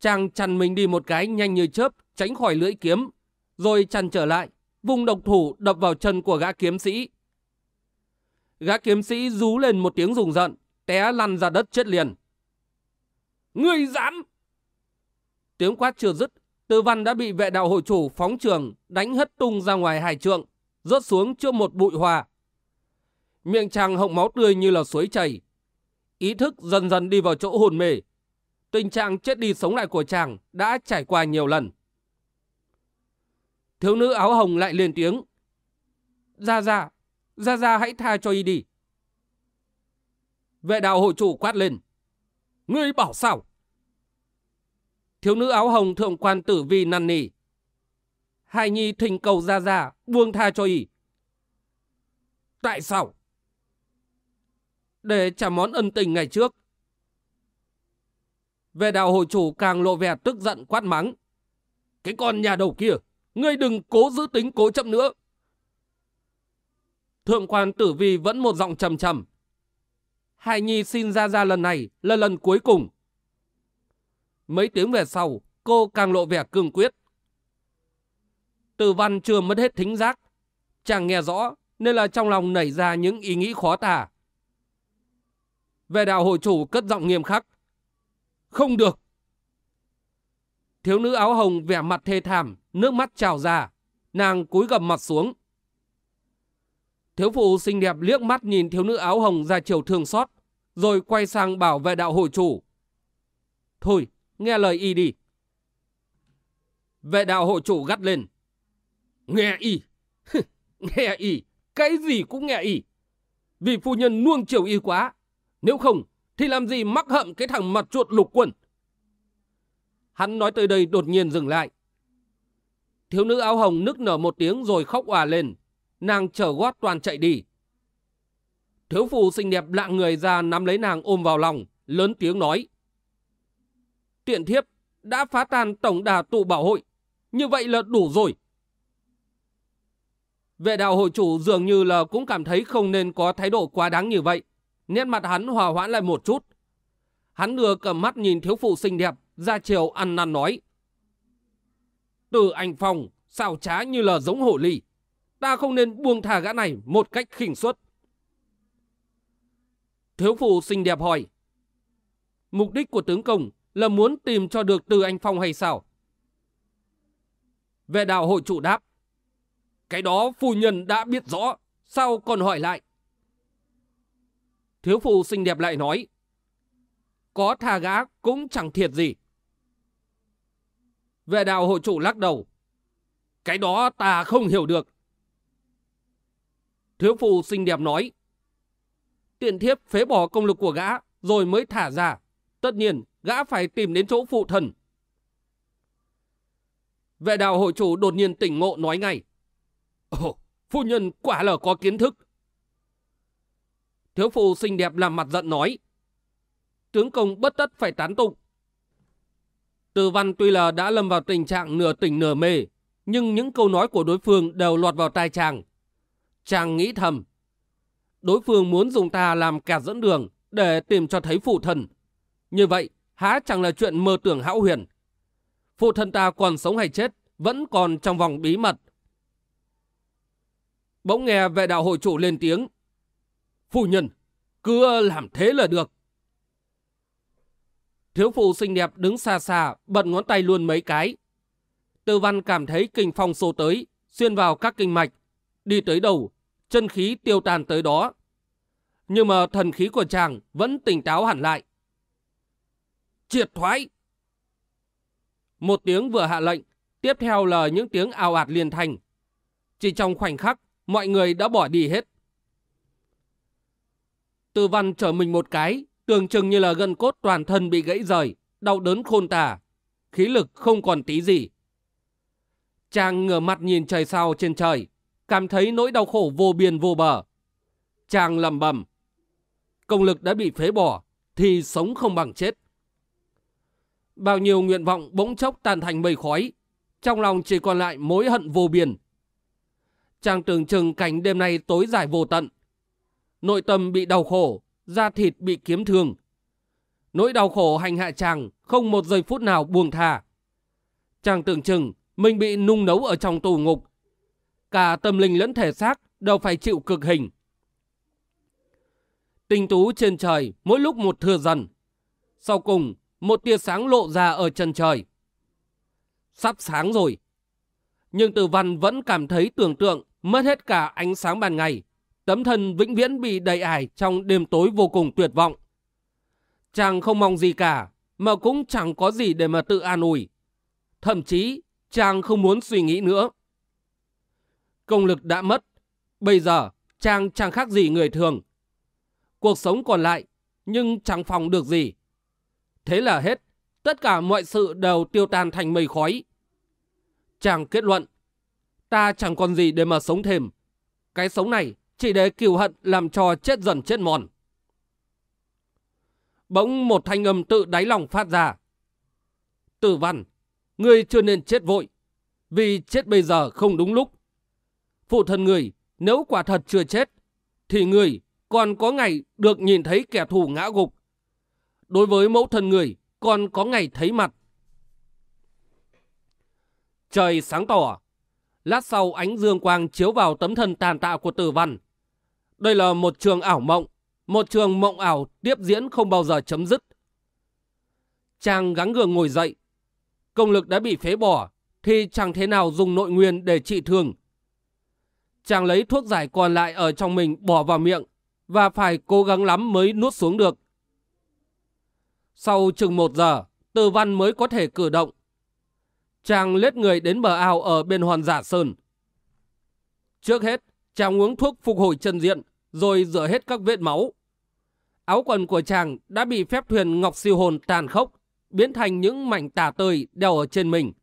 Chàng chằn mình đi một cái nhanh như chớp, tránh khỏi lưỡi kiếm. Rồi chằn trở lại, vùng độc thủ đập vào chân của gã kiếm sĩ. Gã kiếm sĩ rú lên một tiếng rùng giận, té lăn ra đất chết liền. Ngươi dám! Tiếng quát chưa dứt, Tư Văn đã bị vệ đạo hội chủ phóng trường đánh hất tung ra ngoài hải trượng, rớt xuống trước một bụi hòa Miệng chàng họng máu tươi như là suối chảy. Ý thức dần dần đi vào chỗ hồn mề Tình trạng chết đi sống lại của chàng đã trải qua nhiều lần. Thiếu nữ áo hồng lại lên tiếng. Ra ra, ra ra hãy tha cho y đi. Vệ đạo hội chủ quát lên. Ngươi bảo sao? Thiếu nữ áo hồng thượng quan tử vi năn nỉ. Hai nhi thỉnh cầu ra ra, buông tha cho y. Tại sao? Để trả món ân tình ngày trước. Về đạo hội chủ càng lộ vẻ tức giận quát mắng. Cái con nhà đầu kia, ngươi đừng cố giữ tính cố chậm nữa. Thượng quan tử vi vẫn một giọng trầm trầm. Hai nhi xin ra ra lần này là lần cuối cùng. Mấy tiếng về sau, cô càng lộ vẻ cương quyết. Từ văn chưa mất hết thính giác. Chàng nghe rõ nên là trong lòng nảy ra những ý nghĩ khó tả. Về đạo hội chủ cất giọng nghiêm khắc. Không được. Thiếu nữ áo hồng vẻ mặt thê thảm, nước mắt trào ra. Nàng cúi gầm mặt xuống. Thiếu phụ xinh đẹp liếc mắt nhìn thiếu nữ áo hồng ra chiều thương xót, rồi quay sang bảo vệ đạo hội chủ. Thôi, nghe lời y đi. Vệ đạo hội chủ gắt lên. Nghe y. nghe y. Cái gì cũng nghe y. Vì phu nhân nuông chiều y quá. Nếu không, thì làm gì mắc hậm cái thằng mặt chuột lục quần. Hắn nói tới đây đột nhiên dừng lại. Thiếu nữ áo hồng nức nở một tiếng rồi khóc òa lên. Nàng trở gót toàn chạy đi. Thiếu phụ xinh đẹp lạ người ra nắm lấy nàng ôm vào lòng, lớn tiếng nói. Tiện thiếp đã phá tan tổng đà tụ bảo hội. Như vậy là đủ rồi. Vệ đạo hội chủ dường như là cũng cảm thấy không nên có thái độ quá đáng như vậy. Nét mặt hắn hòa hoãn lại một chút. Hắn đưa cầm mắt nhìn thiếu phụ xinh đẹp, ra chiều ăn năn nói. Từ anh Phong, xào trá như là giống hổ ly. Ta không nên buông thả gã này một cách khỉnh suất. Thiếu phụ xinh đẹp hỏi. Mục đích của tướng công là muốn tìm cho được từ anh Phong hay sao? Vệ đạo hội chủ đáp. Cái đó phu nhân đã biết rõ, sao còn hỏi lại? Thiếu phụ xinh đẹp lại nói. Có tha gã cũng chẳng thiệt gì. Vệ đạo hội chủ lắc đầu. Cái đó ta không hiểu được. Thiếu phụ xinh đẹp nói. Tiện thiếp phế bỏ công lực của gã rồi mới thả ra. Tất nhiên, gã phải tìm đến chỗ phụ thần. Vệ đạo hội chủ đột nhiên tỉnh ngộ nói ngay. Ồ, phu nhân quả là có kiến thức. Thiếu phụ xinh đẹp làm mặt giận nói. Tướng công bất tất phải tán tụng. Từ văn tuy là đã lâm vào tình trạng nửa tỉnh nửa mê, nhưng những câu nói của đối phương đều lọt vào tai chàng. Chàng nghĩ thầm. Đối phương muốn dùng ta làm kẻ dẫn đường để tìm cho thấy phụ thần. Như vậy, há chẳng là chuyện mơ tưởng hão huyền. Phụ thân ta còn sống hay chết, vẫn còn trong vòng bí mật. Bỗng nghe vệ đạo hội chủ lên tiếng. Phu nhân, cứ làm thế là được. Thiếu phụ xinh đẹp đứng xa xa, bật ngón tay luôn mấy cái. Tư văn cảm thấy kinh phong xô tới, xuyên vào các kinh mạch. Đi tới đầu, chân khí tiêu tàn tới đó. Nhưng mà thần khí của chàng vẫn tỉnh táo hẳn lại. Triệt thoái! Một tiếng vừa hạ lệnh, tiếp theo là những tiếng ào ạt liền thành. Chỉ trong khoảnh khắc, mọi người đã bỏ đi hết. Tư văn trở mình một cái, tưởng chừng như là gân cốt toàn thân bị gãy rời, đau đớn khôn tả, khí lực không còn tí gì. Chàng ngửa mặt nhìn trời sao trên trời, cảm thấy nỗi đau khổ vô biên vô bờ. Chàng lầm bầm, công lực đã bị phế bỏ, thì sống không bằng chết. Bao nhiêu nguyện vọng bỗng chốc tan thành mây khói, trong lòng chỉ còn lại mối hận vô biên. Chàng tưởng chừng cảnh đêm nay tối dài vô tận. Nội tâm bị đau khổ, da thịt bị kiếm thương. Nỗi đau khổ hành hạ chàng không một giây phút nào buông thà. Chàng tưởng chừng mình bị nung nấu ở trong tù ngục. Cả tâm linh lẫn thể xác đều phải chịu cực hình. Tinh tú trên trời mỗi lúc một thừa dần. Sau cùng, một tia sáng lộ ra ở chân trời. Sắp sáng rồi. Nhưng tử văn vẫn cảm thấy tưởng tượng mất hết cả ánh sáng ban ngày. Tấm thân vĩnh viễn bị đầy ải trong đêm tối vô cùng tuyệt vọng. Chàng không mong gì cả, mà cũng chẳng có gì để mà tự an ủi. Thậm chí, chàng không muốn suy nghĩ nữa. Công lực đã mất, bây giờ chàng chẳng khác gì người thường. Cuộc sống còn lại, nhưng chẳng phòng được gì. Thế là hết, tất cả mọi sự đều tiêu tan thành mây khói. Chàng kết luận, ta chẳng còn gì để mà sống thêm. Cái sống này chỉ để kiều hận làm cho chết dần chết mòn. Bỗng một thanh âm tự đáy lòng phát ra. Tử văn, ngươi chưa nên chết vội, vì chết bây giờ không đúng lúc. Phụ thân người, nếu quả thật chưa chết, thì người còn có ngày được nhìn thấy kẻ thù ngã gục. Đối với mẫu thân người, còn có ngày thấy mặt. Trời sáng tỏ, lát sau ánh dương quang chiếu vào tấm thân tàn tạ của tử văn. Đây là một trường ảo mộng, một trường mộng ảo tiếp diễn không bao giờ chấm dứt. Chàng gắng gượng ngồi dậy. Công lực đã bị phế bỏ, thì chẳng thế nào dùng nội nguyên để trị thương. Chàng lấy thuốc giải còn lại ở trong mình bỏ vào miệng và phải cố gắng lắm mới nuốt xuống được. Sau chừng một giờ, Từ Văn mới có thể cử động. Chàng lết người đến bờ ao ở bên hòn giả sơn. Trước hết, chàng uống thuốc phục hồi chân diện, rồi rửa hết các vết máu. Áo quần của chàng đã bị phép thuyền Ngọc Siêu Hồn tàn khốc, biến thành những mảnh tả tơi đeo ở trên mình.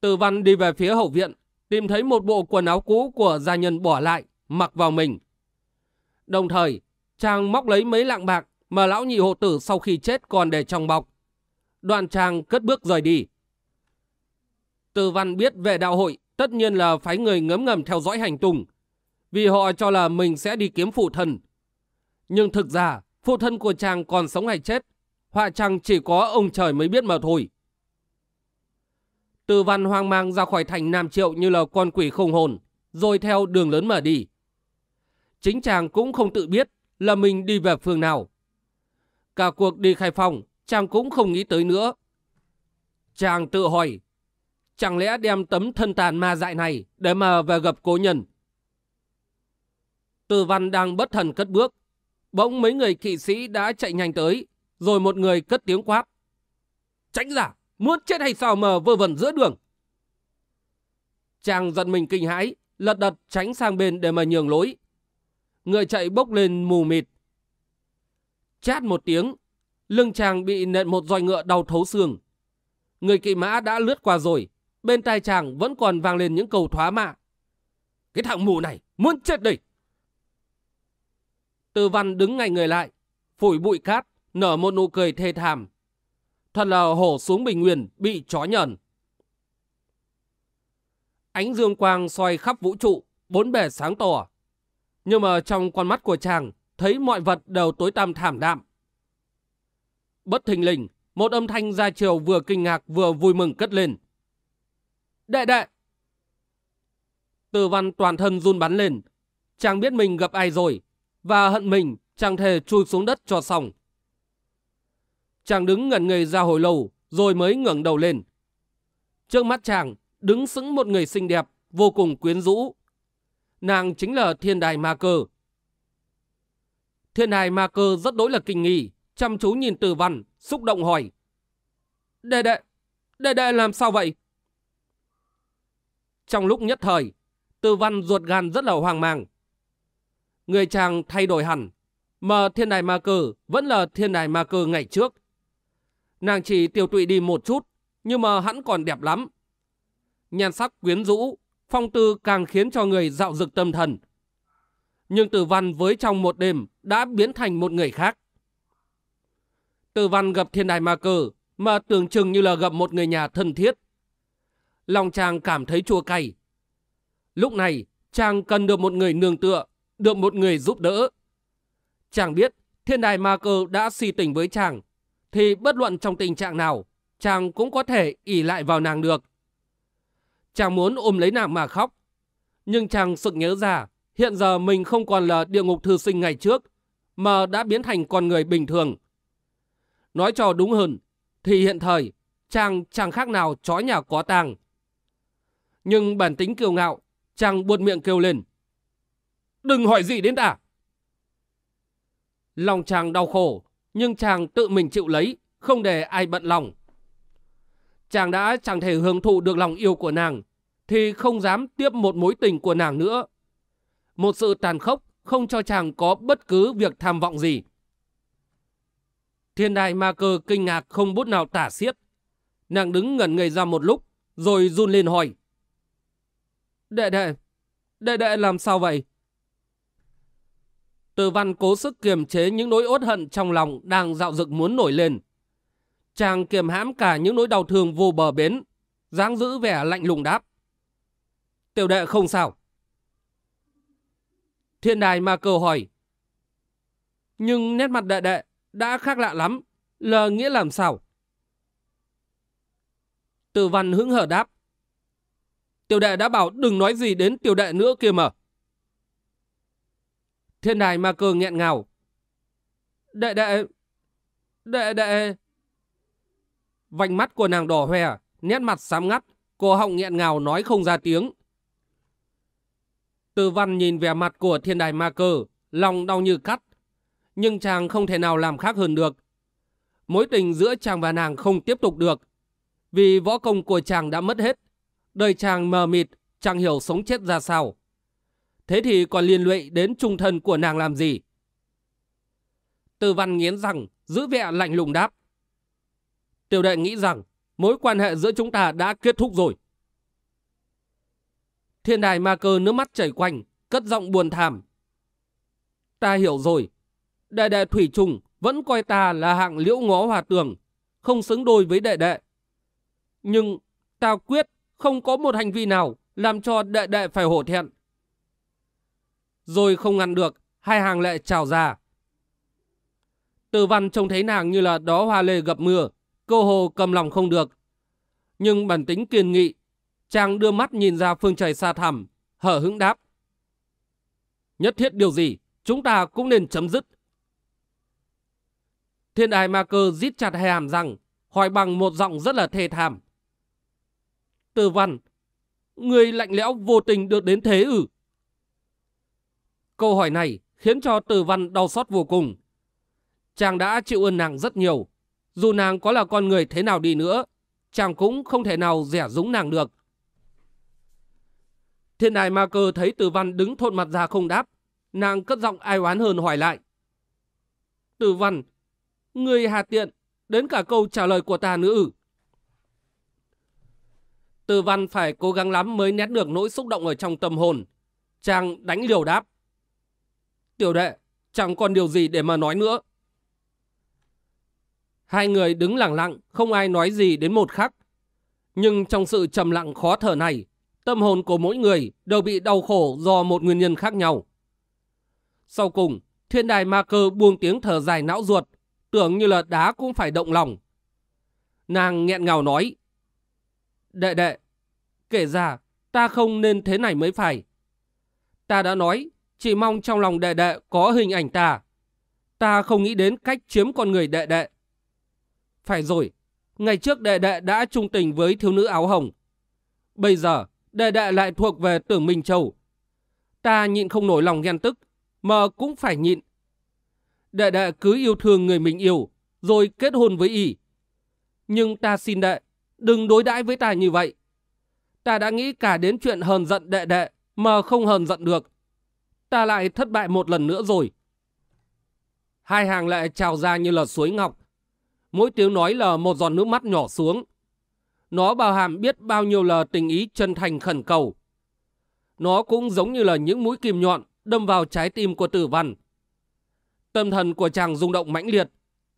Từ văn đi về phía hậu viện, tìm thấy một bộ quần áo cũ của gia nhân bỏ lại, mặc vào mình. Đồng thời, chàng móc lấy mấy lạng bạc mà lão nhị hộ tử sau khi chết còn để trong bọc. Đoạn chàng cất bước rời đi. Từ văn biết về đạo hội tất nhiên là phái người ngấm ngầm theo dõi hành tùng, vì họ cho là mình sẽ đi kiếm phụ thân. Nhưng thực ra, phụ thân của chàng còn sống hay chết, họa chàng chỉ có ông trời mới biết mà thôi. Từ văn hoang mang ra khỏi thành Nam Triệu như là con quỷ không hồn, rồi theo đường lớn mà đi. Chính chàng cũng không tự biết là mình đi về phương nào. Cả cuộc đi khai phòng, chàng cũng không nghĩ tới nữa. Chàng tự hỏi, chẳng lẽ đem tấm thân tàn ma dại này để mà về gặp cố nhân? Từ văn đang bất thần cất bước, bỗng mấy người kỵ sĩ đã chạy nhanh tới, rồi một người cất tiếng quát. Tránh ra, muốn chết hay sao mà vơ vẩn giữa đường? Chàng giận mình kinh hãi, lật đật tránh sang bên để mà nhường lối. Người chạy bốc lên mù mịt. Chát một tiếng, lưng chàng bị nện một roi ngựa đau thấu xương. Người kỵ mã đã lướt qua rồi, bên tai chàng vẫn còn vang lên những câu thoá mạ. Cái thằng mù này, muốn chết đi Từ văn đứng ngay người lại, phủi bụi cát, nở một nụ cười thê thảm. Thật là hổ xuống bình nguyên, bị chó nhờn. Ánh dương quang soi khắp vũ trụ, bốn bề sáng tỏ. Nhưng mà trong con mắt của chàng, thấy mọi vật đều tối tăm thảm đạm. Bất thình lình, một âm thanh ra chiều vừa kinh ngạc vừa vui mừng cất lên. Đệ đệ! Từ văn toàn thân run bắn lên. Chàng biết mình gặp ai rồi, và hận mình chàng thề chui xuống đất cho xong. Chàng đứng ngẩn người ra hồi lâu, rồi mới ngẩng đầu lên. Trước mắt chàng, đứng sững một người xinh đẹp, vô cùng quyến rũ. Nàng chính là thiên đài ma cơ. Thiên đài ma cơ rất đối là kinh nghi, chăm chú nhìn từ văn, xúc động hỏi. Đệ đệ, đệ đệ làm sao vậy? Trong lúc nhất thời, từ văn ruột gan rất là hoang mang. Người chàng thay đổi hẳn, mà thiên đài ma cơ vẫn là thiên đài ma cơ ngày trước. Nàng chỉ tiêu tụy đi một chút, nhưng mà hắn còn đẹp lắm. Nhan sắc quyến rũ, phong tư càng khiến cho người dạo dực tâm thần. Nhưng tử văn với trong một đêm đã biến thành một người khác. Tử văn gặp thiên đài ma cơ mà tưởng chừng như là gặp một người nhà thân thiết. Lòng chàng cảm thấy chua cay. Lúc này, chàng cần được một người nương tựa, được một người giúp đỡ. Chàng biết thiên đài ma cơ đã si tình với chàng, thì bất luận trong tình trạng nào, chàng cũng có thể ỉ lại vào nàng được. Chàng muốn ôm lấy nàng mà khóc. Nhưng chàng sực nhớ ra, hiện giờ mình không còn là địa ngục thư sinh ngày trước, mà đã biến thành con người bình thường. Nói cho đúng hơn, thì hiện thời, chàng chẳng khác nào chó nhà có tàng. Nhưng bản tính kiêu ngạo, chàng buột miệng kêu lên. Đừng hỏi gì đến ta. Lòng chàng đau khổ, nhưng chàng tự mình chịu lấy, không để ai bận lòng. Chàng đã chẳng thể hưởng thụ được lòng yêu của nàng, thì không dám tiếp một mối tình của nàng nữa. Một sự tàn khốc không cho chàng có bất cứ việc tham vọng gì. Thiên đại ma cơ kinh ngạc không bút nào tả xiết. Nàng đứng ngẩn người ra một lúc, rồi run lên hỏi. Đệ đệ, đệ đệ làm sao vậy? Từ văn cố sức kiềm chế những nỗi ốt hận trong lòng đang dạo dực muốn nổi lên. Chàng kiềm hãm cả những nỗi đau thương vô bờ bến, dáng giữ vẻ lạnh lùng đáp. Tiểu đệ không sao. Thiên đài ma cơ hỏi. Nhưng nét mặt đệ đệ đã khác lạ lắm, là nghĩa làm sao? Từ văn hứng hở đáp. Tiểu đệ đã bảo đừng nói gì đến tiểu đệ nữa kia mà. Thiên đài ma cơ nghẹn ngào. Đệ đệ, đệ đệ. Vành mắt của nàng đỏ hoe, nét mặt xám ngắt, Cô họng nghẹn ngào nói không ra tiếng. Từ văn nhìn vẻ mặt của thiên đài ma cơ, lòng đau như cắt. Nhưng chàng không thể nào làm khác hơn được. Mối tình giữa chàng và nàng không tiếp tục được. Vì võ công của chàng đã mất hết. Đời chàng mờ mịt, chẳng hiểu sống chết ra sao. Thế thì còn liên lụy đến trung thân của nàng làm gì? Từ văn nghiến rằng, giữ vẻ lạnh lùng đáp. Tiểu đệ nghĩ rằng, mối quan hệ giữa chúng ta đã kết thúc rồi. Thiên đài ma cơ nước mắt chảy quanh, cất giọng buồn thảm. Ta hiểu rồi. Đệ đệ Thủy Trùng vẫn coi ta là hạng liễu ngó hòa tường, không xứng đôi với đệ đệ. Nhưng ta quyết không có một hành vi nào làm cho đệ đệ phải hổ thẹn. Rồi không ngăn được, hai hàng lệ trào ra. Từ văn trông thấy nàng như là đó hoa lê gặp mưa, cô hồ cầm lòng không được. Nhưng bản tính kiên nghị, chàng đưa mắt nhìn ra phương trời xa thẳm, hở hững đáp. Nhất thiết điều gì, chúng ta cũng nên chấm dứt. Thiên đài ma cơ giít chặt hai hàm răng, hỏi bằng một giọng rất là thê thảm. Từ văn, người lạnh lẽo vô tình được đến thế ư? Câu hỏi này khiến cho từ văn đau xót vô cùng. Chàng đã chịu ơn nàng rất nhiều. Dù nàng có là con người thế nào đi nữa, chàng cũng không thể nào rẻ rúng nàng được. Thiên đài ma cơ thấy từ văn đứng thộn mặt ra không đáp. Nàng cất giọng ai oán hơn hỏi lại. Từ văn, người hà tiện, đến cả câu trả lời của ta nữa ư. Từ văn phải cố gắng lắm mới nét được nỗi xúc động ở trong tâm hồn. Chàng đánh liều đáp. Tiểu đệ, chẳng còn điều gì để mà nói nữa. Hai người đứng lặng lặng, không ai nói gì đến một khắc. Nhưng trong sự trầm lặng khó thở này, tâm hồn của mỗi người đều bị đau khổ do một nguyên nhân khác nhau. Sau cùng, thiên đài ma cơ buông tiếng thở dài não ruột, tưởng như là đá cũng phải động lòng. Nàng nghẹn ngào nói, Đệ đệ, kể ra ta không nên thế này mới phải. Ta đã nói, chỉ mong trong lòng đệ đệ có hình ảnh ta. Ta không nghĩ đến cách chiếm con người đệ đệ. Phải rồi, ngày trước đệ đệ đã trung tình với thiếu nữ áo hồng. Bây giờ, đệ đệ lại thuộc về tưởng Minh Châu. Ta nhịn không nổi lòng ghen tức, mà cũng phải nhịn. Đệ đệ cứ yêu thương người mình yêu, rồi kết hôn với y. Nhưng ta xin đệ, đừng đối đãi với ta như vậy. Ta đã nghĩ cả đến chuyện hờn giận đệ đệ, mà không hờn giận được. Ta lại thất bại một lần nữa rồi. Hai hàng lệ trào ra như là suối ngọc. Mỗi tiếng nói là một giọt nước mắt nhỏ xuống. Nó bao hàm biết bao nhiêu là tình ý chân thành khẩn cầu. Nó cũng giống như là những mũi kim nhọn đâm vào trái tim của tử văn. Tâm thần của chàng rung động mãnh liệt,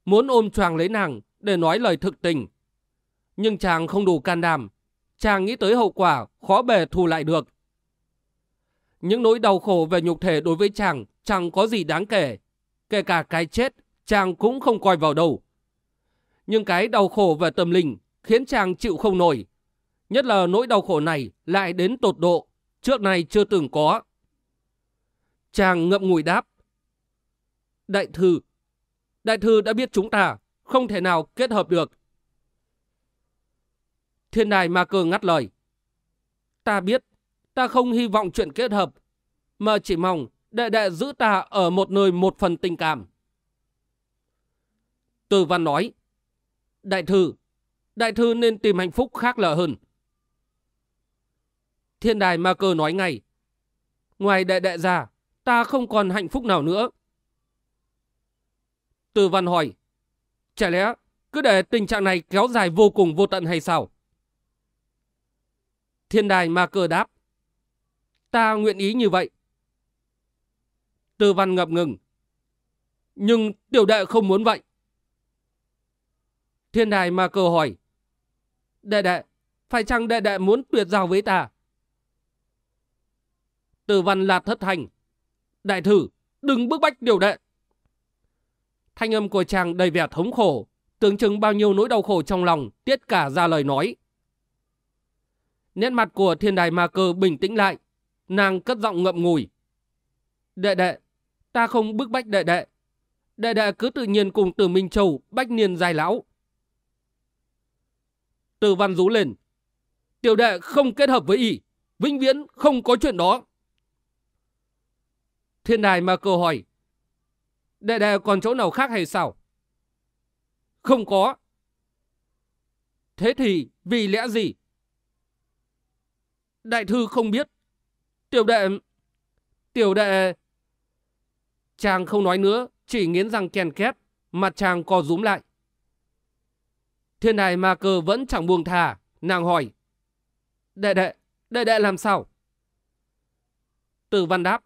muốn ôm choàng lấy nàng để nói lời thực tình. Nhưng chàng không đủ can đảm, chàng nghĩ tới hậu quả khó bề thù lại được. Những nỗi đau khổ về nhục thể đối với chàng chẳng có gì đáng kể. Kể cả cái chết, chàng cũng không coi vào đâu. Nhưng cái đau khổ về tâm linh khiến chàng chịu không nổi. Nhất là nỗi đau khổ này lại đến tột độ, trước này chưa từng có. Chàng ngậm ngùi đáp. Đại thư, đại thư đã biết chúng ta không thể nào kết hợp được. Thiên đài ma cơ ngắt lời. Ta biết, ta không hy vọng chuyện kết hợp, mà chỉ mong đệ đệ giữ ta ở một nơi một phần tình cảm. Từ văn nói. Đại thư, đại thư nên tìm hạnh phúc khác lạ hơn. Thiên đài ma cơ nói ngay. Ngoài đệ đệ ra, ta không còn hạnh phúc nào nữa. Từ văn hỏi. Chả lẽ cứ để tình trạng này kéo dài vô cùng vô tận hay sao? Thiên đài ma cơ đáp. Ta nguyện ý như vậy. Từ văn ngập ngừng. Nhưng tiểu đệ không muốn vậy. Thiên đài ma cơ hỏi. Đệ đệ, phải chăng đệ đệ muốn tuyệt giao với ta? Từ văn là thất thành. Đại thử, đừng bức bách điều đệ. Thanh âm của chàng đầy vẻ thống khổ, tưởng chừng bao nhiêu nỗi đau khổ trong lòng, tiết cả ra lời nói. Nét mặt của thiên đài ma cơ bình tĩnh lại, nàng cất giọng ngậm ngùi. Đệ đệ, ta không bức bách đệ đệ. Đệ đệ cứ tự nhiên cùng tử Minh Châu bách niên dài lão. Từ văn rú lên. Tiểu đệ không kết hợp với y. Vĩnh viễn không có chuyện đó. Thiên đài ma cơ hỏi. Đệ đệ còn chỗ nào khác hay sao? Không có. Thế thì vì lẽ gì? Đại thư không biết. Tiểu đệ... Tiểu đệ... Chàng không nói nữa, chỉ nghiến răng kèn két, mặt chàng co rúm lại. Thiên đài ma cơ vẫn chẳng buông thà, nàng hỏi. Đệ đệ, đệ đệ làm sao? Tử văn đáp.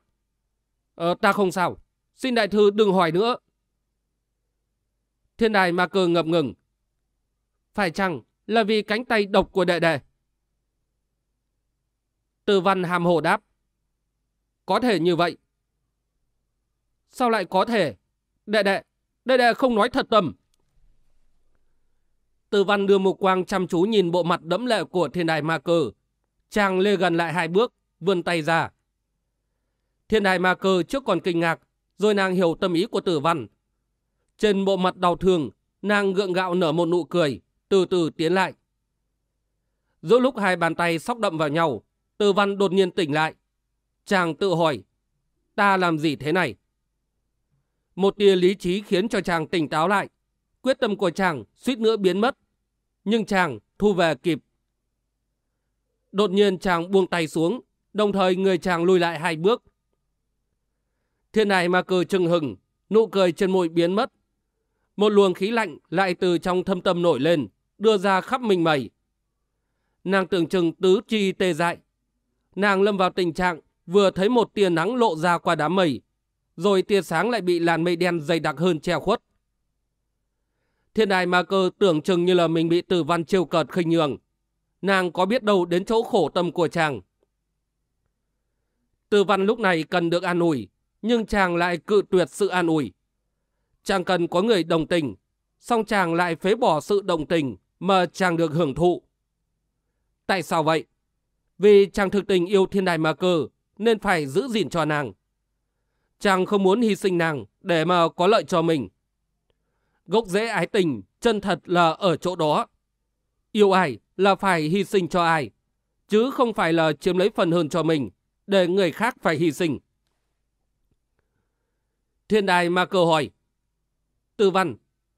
Ờ, ta không sao. Xin đại thư đừng hỏi nữa. Thiên đài ma cơ ngập ngừng. Phải chăng là vì cánh tay độc của đệ đệ? Từ văn hàm hồ đáp. Có thể như vậy. Sao lại có thể? Đệ đệ, đệ đệ không nói thật tâm. Từ văn đưa một quang chăm chú nhìn bộ mặt đẫm lệ của thiên đài ma cơ. Chàng lê gần lại hai bước, vươn tay ra. Thiên đài ma cơ trước còn kinh ngạc, rồi nàng hiểu tâm ý của tử văn. Trên bộ mặt đau thương, nàng gượng gạo nở một nụ cười, từ từ tiến lại. Giữa lúc hai bàn tay sóc đậm vào nhau, Tư văn đột nhiên tỉnh lại. Chàng tự hỏi, ta làm gì thế này? Một tia lý trí khiến cho chàng tỉnh táo lại. Quyết tâm của chàng suýt nữa biến mất. Nhưng chàng thu về kịp. Đột nhiên chàng buông tay xuống, đồng thời người chàng lùi lại hai bước. Thiên này mà cười trừng hừng, nụ cười trên môi biến mất. Một luồng khí lạnh lại từ trong thâm tâm nổi lên, đưa ra khắp mình mẩy. Nàng tưởng chừng tứ chi tê dại. Nàng lâm vào tình trạng vừa thấy một tia nắng lộ ra qua đám mây, rồi tia sáng lại bị làn mây đen dày đặc hơn che khuất. Thiên đài ma cơ tưởng chừng như là mình bị tử văn trêu cợt khinh nhường. Nàng có biết đâu đến chỗ khổ tâm của chàng. Tử văn lúc này cần được an ủi, nhưng chàng lại cự tuyệt sự an ủi. Chàng cần có người đồng tình, song chàng lại phế bỏ sự đồng tình mà chàng được hưởng thụ. Tại sao vậy? Vì chàng thực tình yêu thiên đài ma cơ nên phải giữ gìn cho nàng. Chàng không muốn hy sinh nàng để mà có lợi cho mình. Gốc rễ ái tình chân thật là ở chỗ đó. Yêu ai là phải hy sinh cho ai, chứ không phải là chiếm lấy phần hơn cho mình để người khác phải hy sinh. Thiên đài ma cơ hỏi. Tư văn,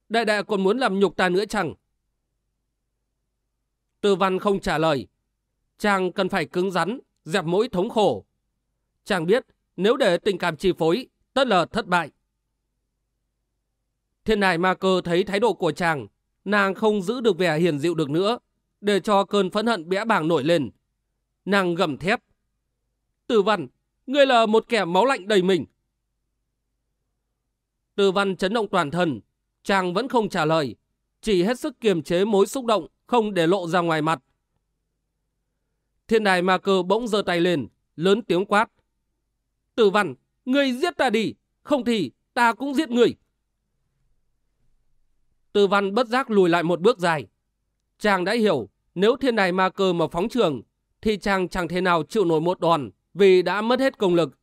đại đại còn muốn làm nhục ta nữa chăng? Tư văn không trả lời. Chàng cần phải cứng rắn, dẹp mỗi thống khổ. Chàng biết nếu để tình cảm chi phối, tất là thất bại. Thiên đài ma cơ thấy thái độ của chàng, nàng không giữ được vẻ hiền dịu được nữa, để cho cơn phẫn hận bẽ bàng nổi lên. Nàng gầm thép. Tử văn, ngươi là một kẻ máu lạnh đầy mình. Tử văn chấn động toàn thân, chàng vẫn không trả lời, chỉ hết sức kiềm chế mối xúc động, không để lộ ra ngoài mặt. Thiên đài ma cơ bỗng giơ tay lên, lớn tiếng quát. Tử văn, ngươi giết ta đi, không thì ta cũng giết ngươi. Tử văn bất giác lùi lại một bước dài. Chàng đã hiểu, nếu thiên đài ma cơ mà phóng trường, thì chàng chẳng thể nào chịu nổi một đòn vì đã mất hết công lực.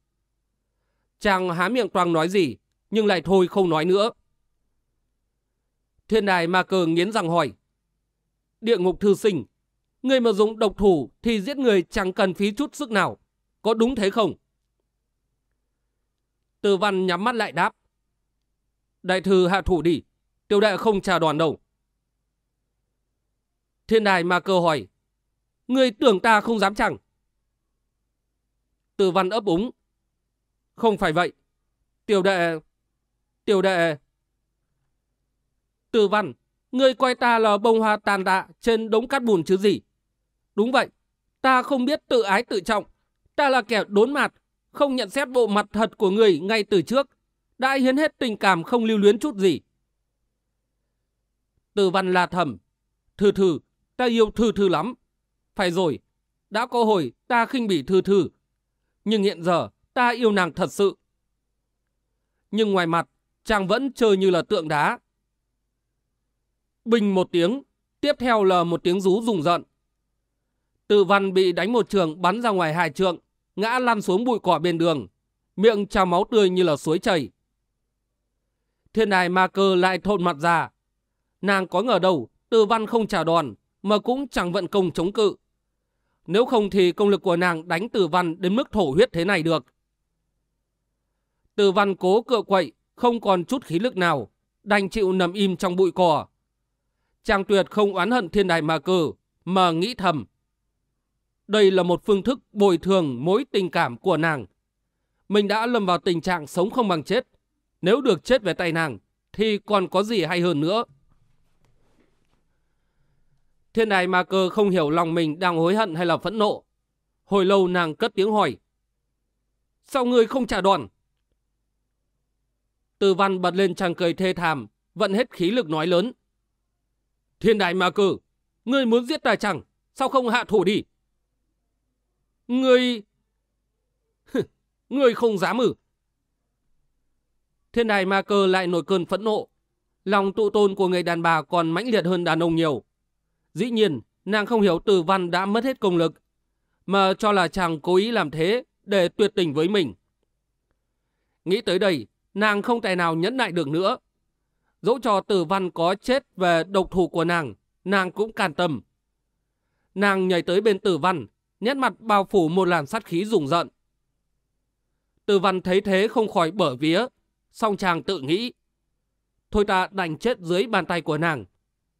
Chàng há miệng toang nói gì, nhưng lại thôi không nói nữa. Thiên đài ma cơ nghiến răng hỏi. Địa ngục thư sinh, người mà dùng độc thủ thì giết người chẳng cần phí chút sức nào. Có đúng thế không? Từ văn nhắm mắt lại đáp. Đại thư hạ thủ đi. tiểu đệ không trả đoàn đâu. Thiên đài mà cơ hỏi. Người tưởng ta không dám chẳng? Từ văn ấp úng. Không phải vậy. Tiểu đệ... Tiểu đệ... Từ văn, người coi ta là bông hoa tàn tạ trên đống cát bùn chứ gì. Đúng vậy, ta không biết tự ái tự trọng. Ta là kẻ đốn mặt, không nhận xét bộ mặt thật của người ngay từ trước. Đã hiến hết tình cảm không lưu luyến chút gì. Từ văn là thầm. Thư thư, ta yêu thư thư lắm. Phải rồi, đã có hồi ta khinh bỉ thư thư. Nhưng hiện giờ ta yêu nàng thật sự. Nhưng ngoài mặt, chàng vẫn chơi như là tượng đá. Bình một tiếng, tiếp theo là một tiếng rú rùng rợn. Tự văn bị đánh một trường bắn ra ngoài hai trượng, ngã lăn xuống bụi cỏ bên đường, miệng trào máu tươi như là suối chảy. Thiên đài ma cơ lại thộn mặt ra. Nàng có ngờ đâu, tự văn không trả đòn, mà cũng chẳng vận công chống cự. Nếu không thì công lực của nàng đánh Tử văn đến mức thổ huyết thế này được. Tử văn cố cựa quậy, không còn chút khí lực nào, đành chịu nằm im trong bụi cỏ. Trang tuyệt không oán hận thiên đài ma cử, mà nghĩ thầm. Đây là một phương thức bồi thường mối tình cảm của nàng. Mình đã lâm vào tình trạng sống không bằng chết. Nếu được chết về tay nàng, thì còn có gì hay hơn nữa. Thiên đài ma cơ không hiểu lòng mình đang hối hận hay là phẫn nộ. Hồi lâu nàng cất tiếng hỏi. Sao ngươi không trả đòn? Từ văn bật lên trăng cười thê thảm, vận hết khí lực nói lớn. Thiên đài ma cơ, ngươi muốn giết ta chẳng? Sao không hạ thủ đi? Ngươi... ngươi không dám ử. Thiên đài ma cơ lại nổi cơn phẫn nộ. Lòng tụ tôn của người đàn bà còn mãnh liệt hơn đàn ông nhiều. Dĩ nhiên, nàng không hiểu từ văn đã mất hết công lực, mà cho là chàng cố ý làm thế để tuyệt tình với mình. Nghĩ tới đây, nàng không thể nào nhẫn nại được nữa. Dẫu cho tử văn có chết về độc thủ của nàng, nàng cũng can tâm. Nàng nhảy tới bên tử văn, nét mặt bao phủ một làn sát khí rùng rợn. Từ văn thấy thế không khỏi bở vía, song chàng tự nghĩ. Thôi ta đành chết dưới bàn tay của nàng.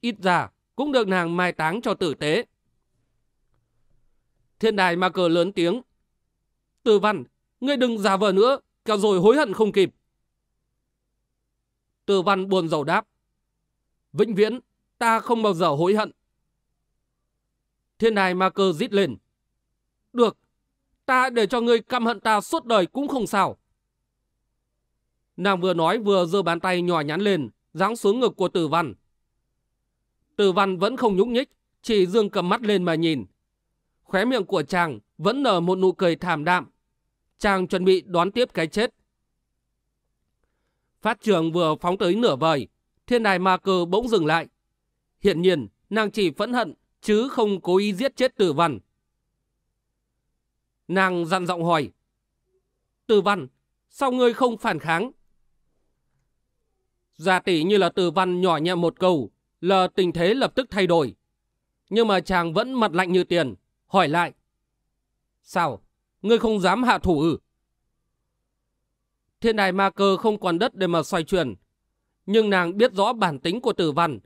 Ít ra cũng được nàng mai táng cho tử tế. Thiên đài ma cờ lớn tiếng. Từ văn, ngươi đừng giả vờ nữa, kéo rồi hối hận không kịp. Từ văn buồn rầu đáp. Vĩnh viễn, ta không bao giờ hối hận. Thiên đài ma cơ rít lên. Được, ta để cho ngươi căm hận ta suốt đời cũng không sao. Nàng vừa nói vừa giơ bàn tay nhỏ nhắn lên, giáng xuống ngực của tử văn. Tử văn vẫn không nhúc nhích, chỉ dương cầm mắt lên mà nhìn. Khóe miệng của chàng vẫn nở một nụ cười thảm đạm. Chàng chuẩn bị đón tiếp cái chết. Phát trường vừa phóng tới nửa vời, thiên đài ma cơ bỗng dừng lại. Hiện nhiên, nàng chỉ phẫn hận, chứ không cố ý giết chết tử văn. Nàng dặn giọng hỏi. Tử văn, sao ngươi không phản kháng? Gia tỷ như là tử văn nhỏ nhẹ một câu, là tình thế lập tức thay đổi. Nhưng mà chàng vẫn mặt lạnh như tiền, hỏi lại. Sao? Ngươi không dám hạ thủ ư? Thiên đài ma cơ không còn đất để mà xoay chuyển. Nhưng nàng biết rõ bản tính của tử văn.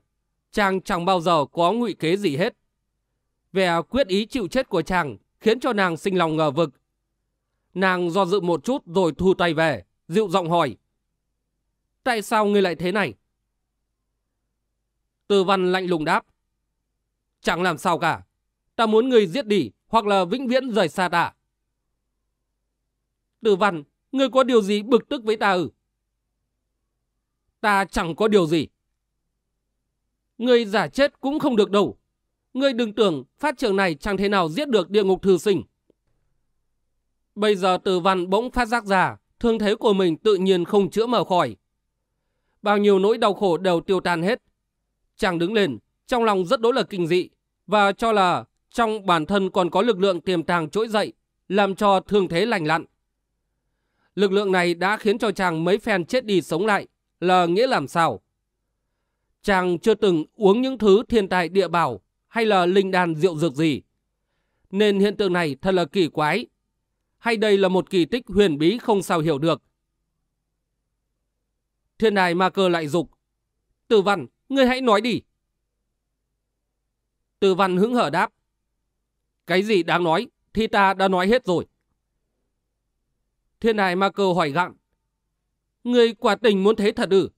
Chàng chẳng bao giờ có ngụy kế gì hết. Vẻ quyết ý chịu chết của chàng khiến cho nàng sinh lòng ngờ vực. Nàng do dự một chút rồi thu tay về, dịu giọng hỏi. Tại sao ngươi lại thế này? Từ văn lạnh lùng đáp. Chẳng làm sao cả. Ta muốn ngươi giết đi hoặc là vĩnh viễn rời xa ta. Từ văn, ngươi có điều gì bực tức với ta ư? Ta chẳng có điều gì. Ngươi giả chết cũng không được đâu. Ngươi đừng tưởng phát trường này chẳng thể nào giết được địa ngục thư sinh. Bây giờ từ văn bỗng phát giác ra, thương thế của mình tự nhiên không chữa mở khỏi. Bao nhiêu nỗi đau khổ đều tiêu tan hết. Chàng đứng lên, trong lòng rất đối là kinh dị, và cho là trong bản thân còn có lực lượng tiềm tàng trỗi dậy, làm cho thương thế lành lặn. Lực lượng này đã khiến cho chàng mấy phen chết đi sống lại, là nghĩa làm sao? Chàng chưa từng uống những thứ thiên tài địa bảo hay là linh đàn rượu dược gì. Nên hiện tượng này thật là kỳ quái. Hay đây là một kỳ tích huyền bí không sao hiểu được. Thiên đài ma cơ lại dục Tử văn, ngươi hãy nói đi. Tử văn hứng hở đáp. Cái gì đáng nói thì ta đã nói hết rồi. Thiên đài ma cơ hỏi gặng. Ngươi quả tình muốn thế thật ư?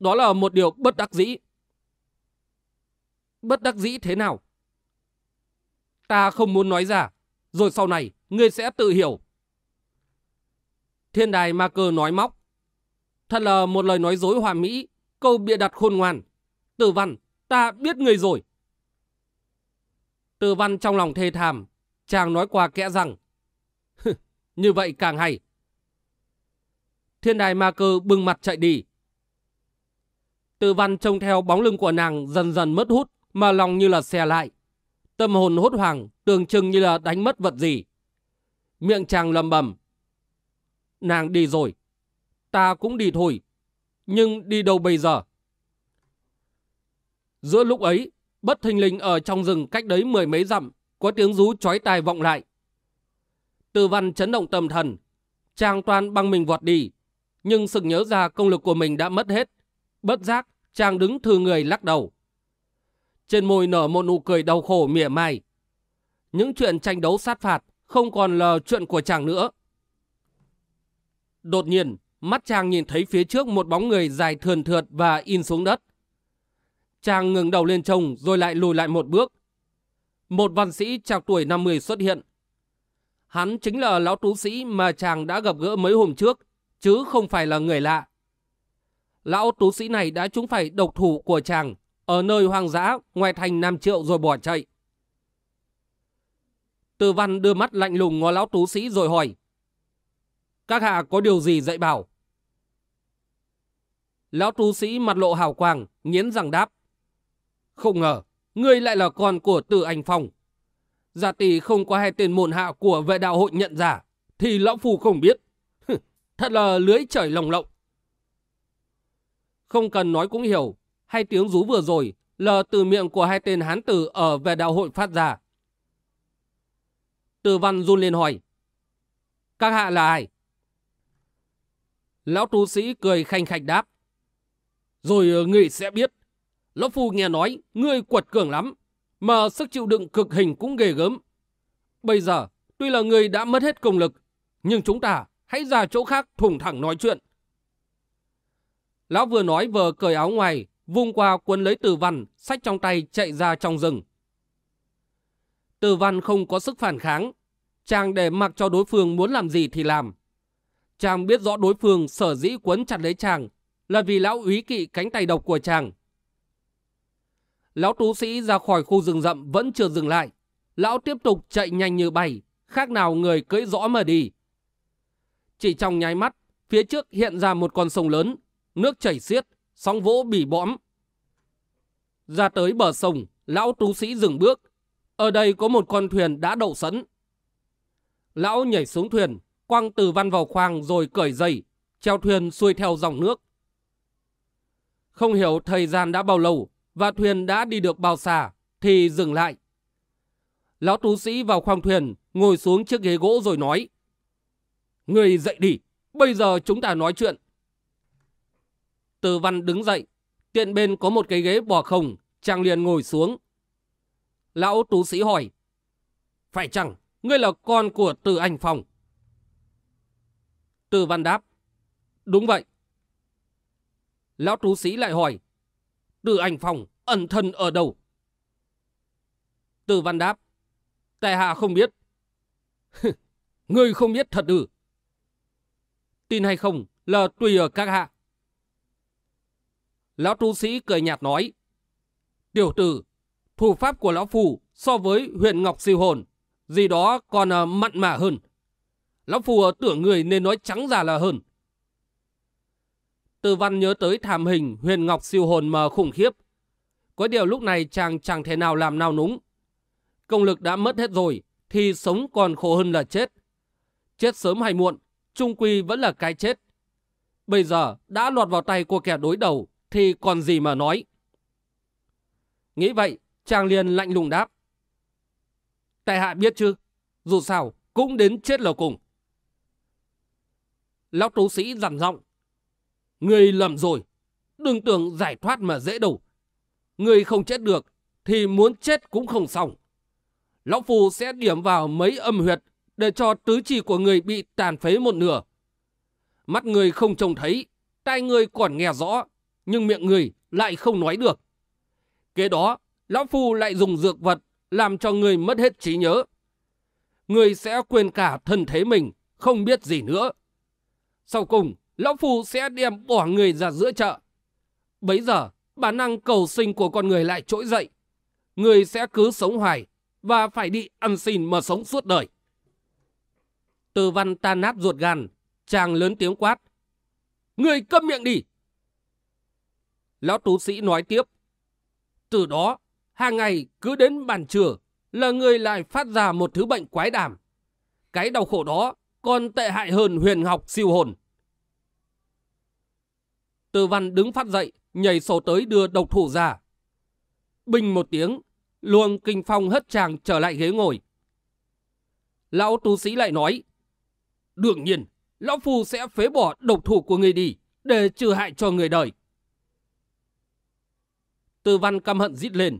Đó là một điều bất đắc dĩ. Bất đắc dĩ thế nào? Ta không muốn nói ra, rồi sau này ngươi sẽ tự hiểu. Thiên đài ma cơ nói móc. Thật là một lời nói dối hòa mỹ, câu bịa đặt khôn ngoan. Tử văn, ta biết người rồi. Tử văn trong lòng thê thảm, chàng nói qua kẽ rằng. Như vậy càng hay. Thiên đài ma cơ bưng mặt chạy đi. Tử văn trông theo bóng lưng của nàng dần dần mất hút, mà lòng như là xe lại. Tâm hồn hốt hoảng, tưởng chừng như là đánh mất vật gì. Miệng chàng lầm bầm. Nàng đi rồi. Ta cũng đi thôi. Nhưng đi đâu bây giờ? Giữa lúc ấy, bất thình lình ở trong rừng cách đấy mười mấy dặm, có tiếng rú chói tai vọng lại. Từ văn chấn động tâm thần, chàng toàn băng mình vọt đi, nhưng sực nhớ ra công lực của mình đã mất hết. Bất giác, chàng đứng thư người lắc đầu. Trên môi nở một nụ cười đau khổ mỉa mai. Những chuyện tranh đấu sát phạt không còn là chuyện của chàng nữa. Đột nhiên, mắt chàng nhìn thấy phía trước một bóng người dài thườn thượt và in xuống đất. Chàng ngừng đầu lên trông rồi lại lùi lại một bước. Một văn sĩ trạc tuổi 50 xuất hiện. Hắn chính là lão tú sĩ mà chàng đã gặp gỡ mấy hôm trước, chứ không phải là người lạ. Lão tú sĩ này đã trúng phải độc thủ của chàng ở nơi hoang dã ngoài thành Nam Triệu rồi bỏ chạy. Từ văn đưa mắt lạnh lùng ngó lão tú sĩ rồi hỏi. Các hạ có điều gì dạy bảo? Lão tú sĩ mặt lộ hào quang, nghiến răng đáp. Không ngờ, ngươi lại là con của tử anh phong. Giả tỷ không có hai tên môn hạ của vệ đạo hội nhận giả, thì lão phù không biết. Thật là lưới trời lồng lộng. Không cần nói cũng hiểu, hai tiếng rú vừa rồi là từ miệng của hai tên hán tử ở về đạo hội phát ra. Từ văn run lên hỏi. Các hạ là ai? Lão tu sĩ cười khanh khạch đáp. Rồi ờ, ngươi sẽ biết. Lão Phu nghe nói ngươi quật cường lắm, mà sức chịu đựng cực hình cũng ghê gớm. Bây giờ, tuy là ngươi đã mất hết công lực, nhưng chúng ta hãy ra chỗ khác thủng thẳng nói chuyện. Lão vừa nói vừa cởi áo ngoài, vung qua quân lấy tử văn, sách trong tay chạy ra trong rừng. Tử văn không có sức phản kháng, chàng để mặc cho đối phương muốn làm gì thì làm. Chàng biết rõ đối phương sở dĩ quấn chặt lấy chàng là vì lão úy kỵ cánh tay độc của chàng. Lão tú sĩ ra khỏi khu rừng rậm vẫn chưa dừng lại. Lão tiếp tục chạy nhanh như bay, khác nào người cưỡi rõ mà đi. Chỉ trong nháy mắt, phía trước hiện ra một con sông lớn, nước chảy xiết, sóng vỗ bỉ bõm. Ra tới bờ sông, lão tú sĩ dừng bước. Ở đây có một con thuyền đã đậu sẵn. Lão nhảy xuống thuyền, quăng từ văn vào khoang rồi cởi dây, treo thuyền xuôi theo dòng nước. Không hiểu thời gian đã bao lâu và thuyền đã đi được bao xa, thì dừng lại. Lão tú sĩ vào khoang thuyền, ngồi xuống chiếc ghế gỗ rồi nói. Người dậy đi, bây giờ chúng ta nói chuyện. Từ văn đứng dậy, tiện bên có một cái ghế bỏ không, chàng liền ngồi xuống. Lão tú sĩ hỏi. Phải chăng, ngươi là con của từ anh Phong? Từ văn đáp. Đúng vậy. Lão tú sĩ lại hỏi. Từ anh Phong ẩn thân ở đâu? Từ văn đáp. Tại hạ không biết. ngươi không biết thật ư? Tin hay không là tùy ở các hạ. Lão tu sĩ cười nhạt nói. Tiểu tử, thủ pháp của lão phù so với huyện Ngọc Siêu Hồn, gì đó còn uh, mặn mà hơn. Lão phù ờ, tưởng người nên nói trắng ra là hơn. tư văn nhớ tới thảm hình huyền Ngọc Siêu Hồn mà khủng khiếp. Có điều lúc này chàng chẳng thể nào làm nào núng. Công lực đã mất hết rồi, thì sống còn khổ hơn là chết. Chết sớm hay muộn, trung quy vẫn là cái chết. Bây giờ đã lọt vào tay của kẻ đối đầu, thì còn gì mà nói. Nghĩ vậy, chàng liền lạnh lùng đáp. Tại hạ biết chứ, dù sao cũng đến chết là cùng. Lão tú sĩ dằn giọng. Người lầm rồi, đừng tưởng giải thoát mà dễ đâu. Người không chết được, thì muốn chết cũng không xong. Lão Phu sẽ điểm vào mấy âm huyệt để cho tứ chi của người bị tàn phế một nửa. Mắt người không trông thấy, tai người còn nghe rõ, nhưng miệng người lại không nói được. Kế đó, Lão Phu lại dùng dược vật làm cho người mất hết trí nhớ. Người sẽ quên cả thân thế mình, không biết gì nữa. Sau cùng, Lão Phu sẽ đem bỏ người ra giữa chợ. Bấy giờ, bản năng cầu sinh của con người lại trỗi dậy. Người sẽ cứ sống hoài và phải đi ăn xin mà sống suốt đời. Từ văn tan nát ruột gan, chàng lớn tiếng quát. Người câm miệng đi! Lão tú sĩ nói tiếp. Từ đó, hàng ngày cứ đến bàn trưa là người lại phát ra một thứ bệnh quái đàm. Cái đau khổ đó còn tệ hại hơn huyền học siêu hồn. Từ văn đứng phát dậy, nhảy sổ tới đưa độc thủ ra. Bình một tiếng, luồng kinh phong hất chàng trở lại ghế ngồi. Lão tu sĩ lại nói, đương nhiên, lão phu sẽ phế bỏ độc thủ của người đi để trừ hại cho người đời. Tư văn căm hận rít lên.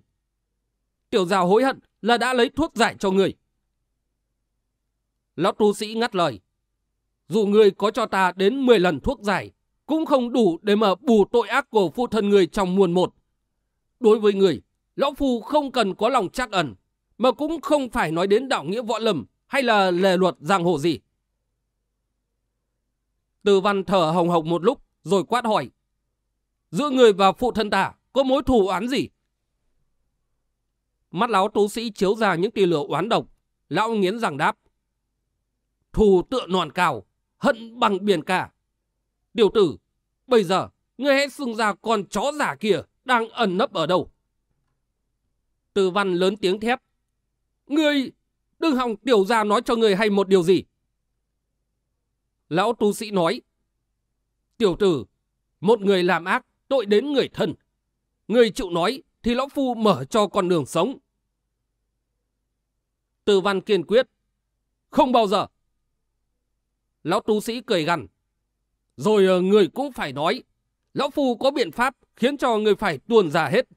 Tiểu Giao hối hận là đã lấy thuốc giải cho người. Lão tu sĩ ngắt lời. Dù người có cho ta đến 10 lần thuốc giải, cũng không đủ để mà bù tội ác của phụ thân người trong muôn một. Đối với người, Lão Phu không cần có lòng trắc ẩn, mà cũng không phải nói đến đạo nghĩa võ lâm hay là lề luật giang hồ gì. Từ văn thở hồng hộc một lúc, rồi quát hỏi. Giữa người và phụ thân ta có mối thù oán gì? Mắt lão tú sĩ chiếu ra những tia lửa oán độc, lão nghiến rằng đáp. Thù tựa nòn cao, hận bằng biển cả. Điều tử, bây giờ, ngươi hãy xưng ra con chó giả kia đang ẩn nấp ở đâu. Từ văn lớn tiếng thép. Ngươi, đừng hòng tiểu gia nói cho ngươi hay một điều gì. Lão tu sĩ nói. Tiểu tử, một người làm ác, tội đến người thân. Người chịu nói thì lão phu mở cho con đường sống. Từ văn kiên quyết. Không bao giờ. Lão tu sĩ cười gằn. Rồi ờ, người cũng phải nói. Lão phu có biện pháp khiến cho người phải tuồn ra hết.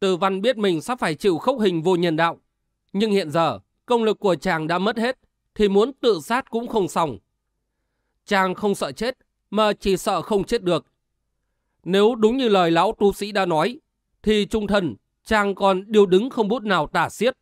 Từ văn biết mình sắp phải chịu khốc hình vô nhân đạo. Nhưng hiện giờ, công lực của chàng đã mất hết, thì muốn tự sát cũng không xong. Chàng không sợ chết, mà chỉ sợ không chết được. Nếu đúng như lời lão tu sĩ đã nói, thì trung thần chàng còn điều đứng không bút nào tả xiết.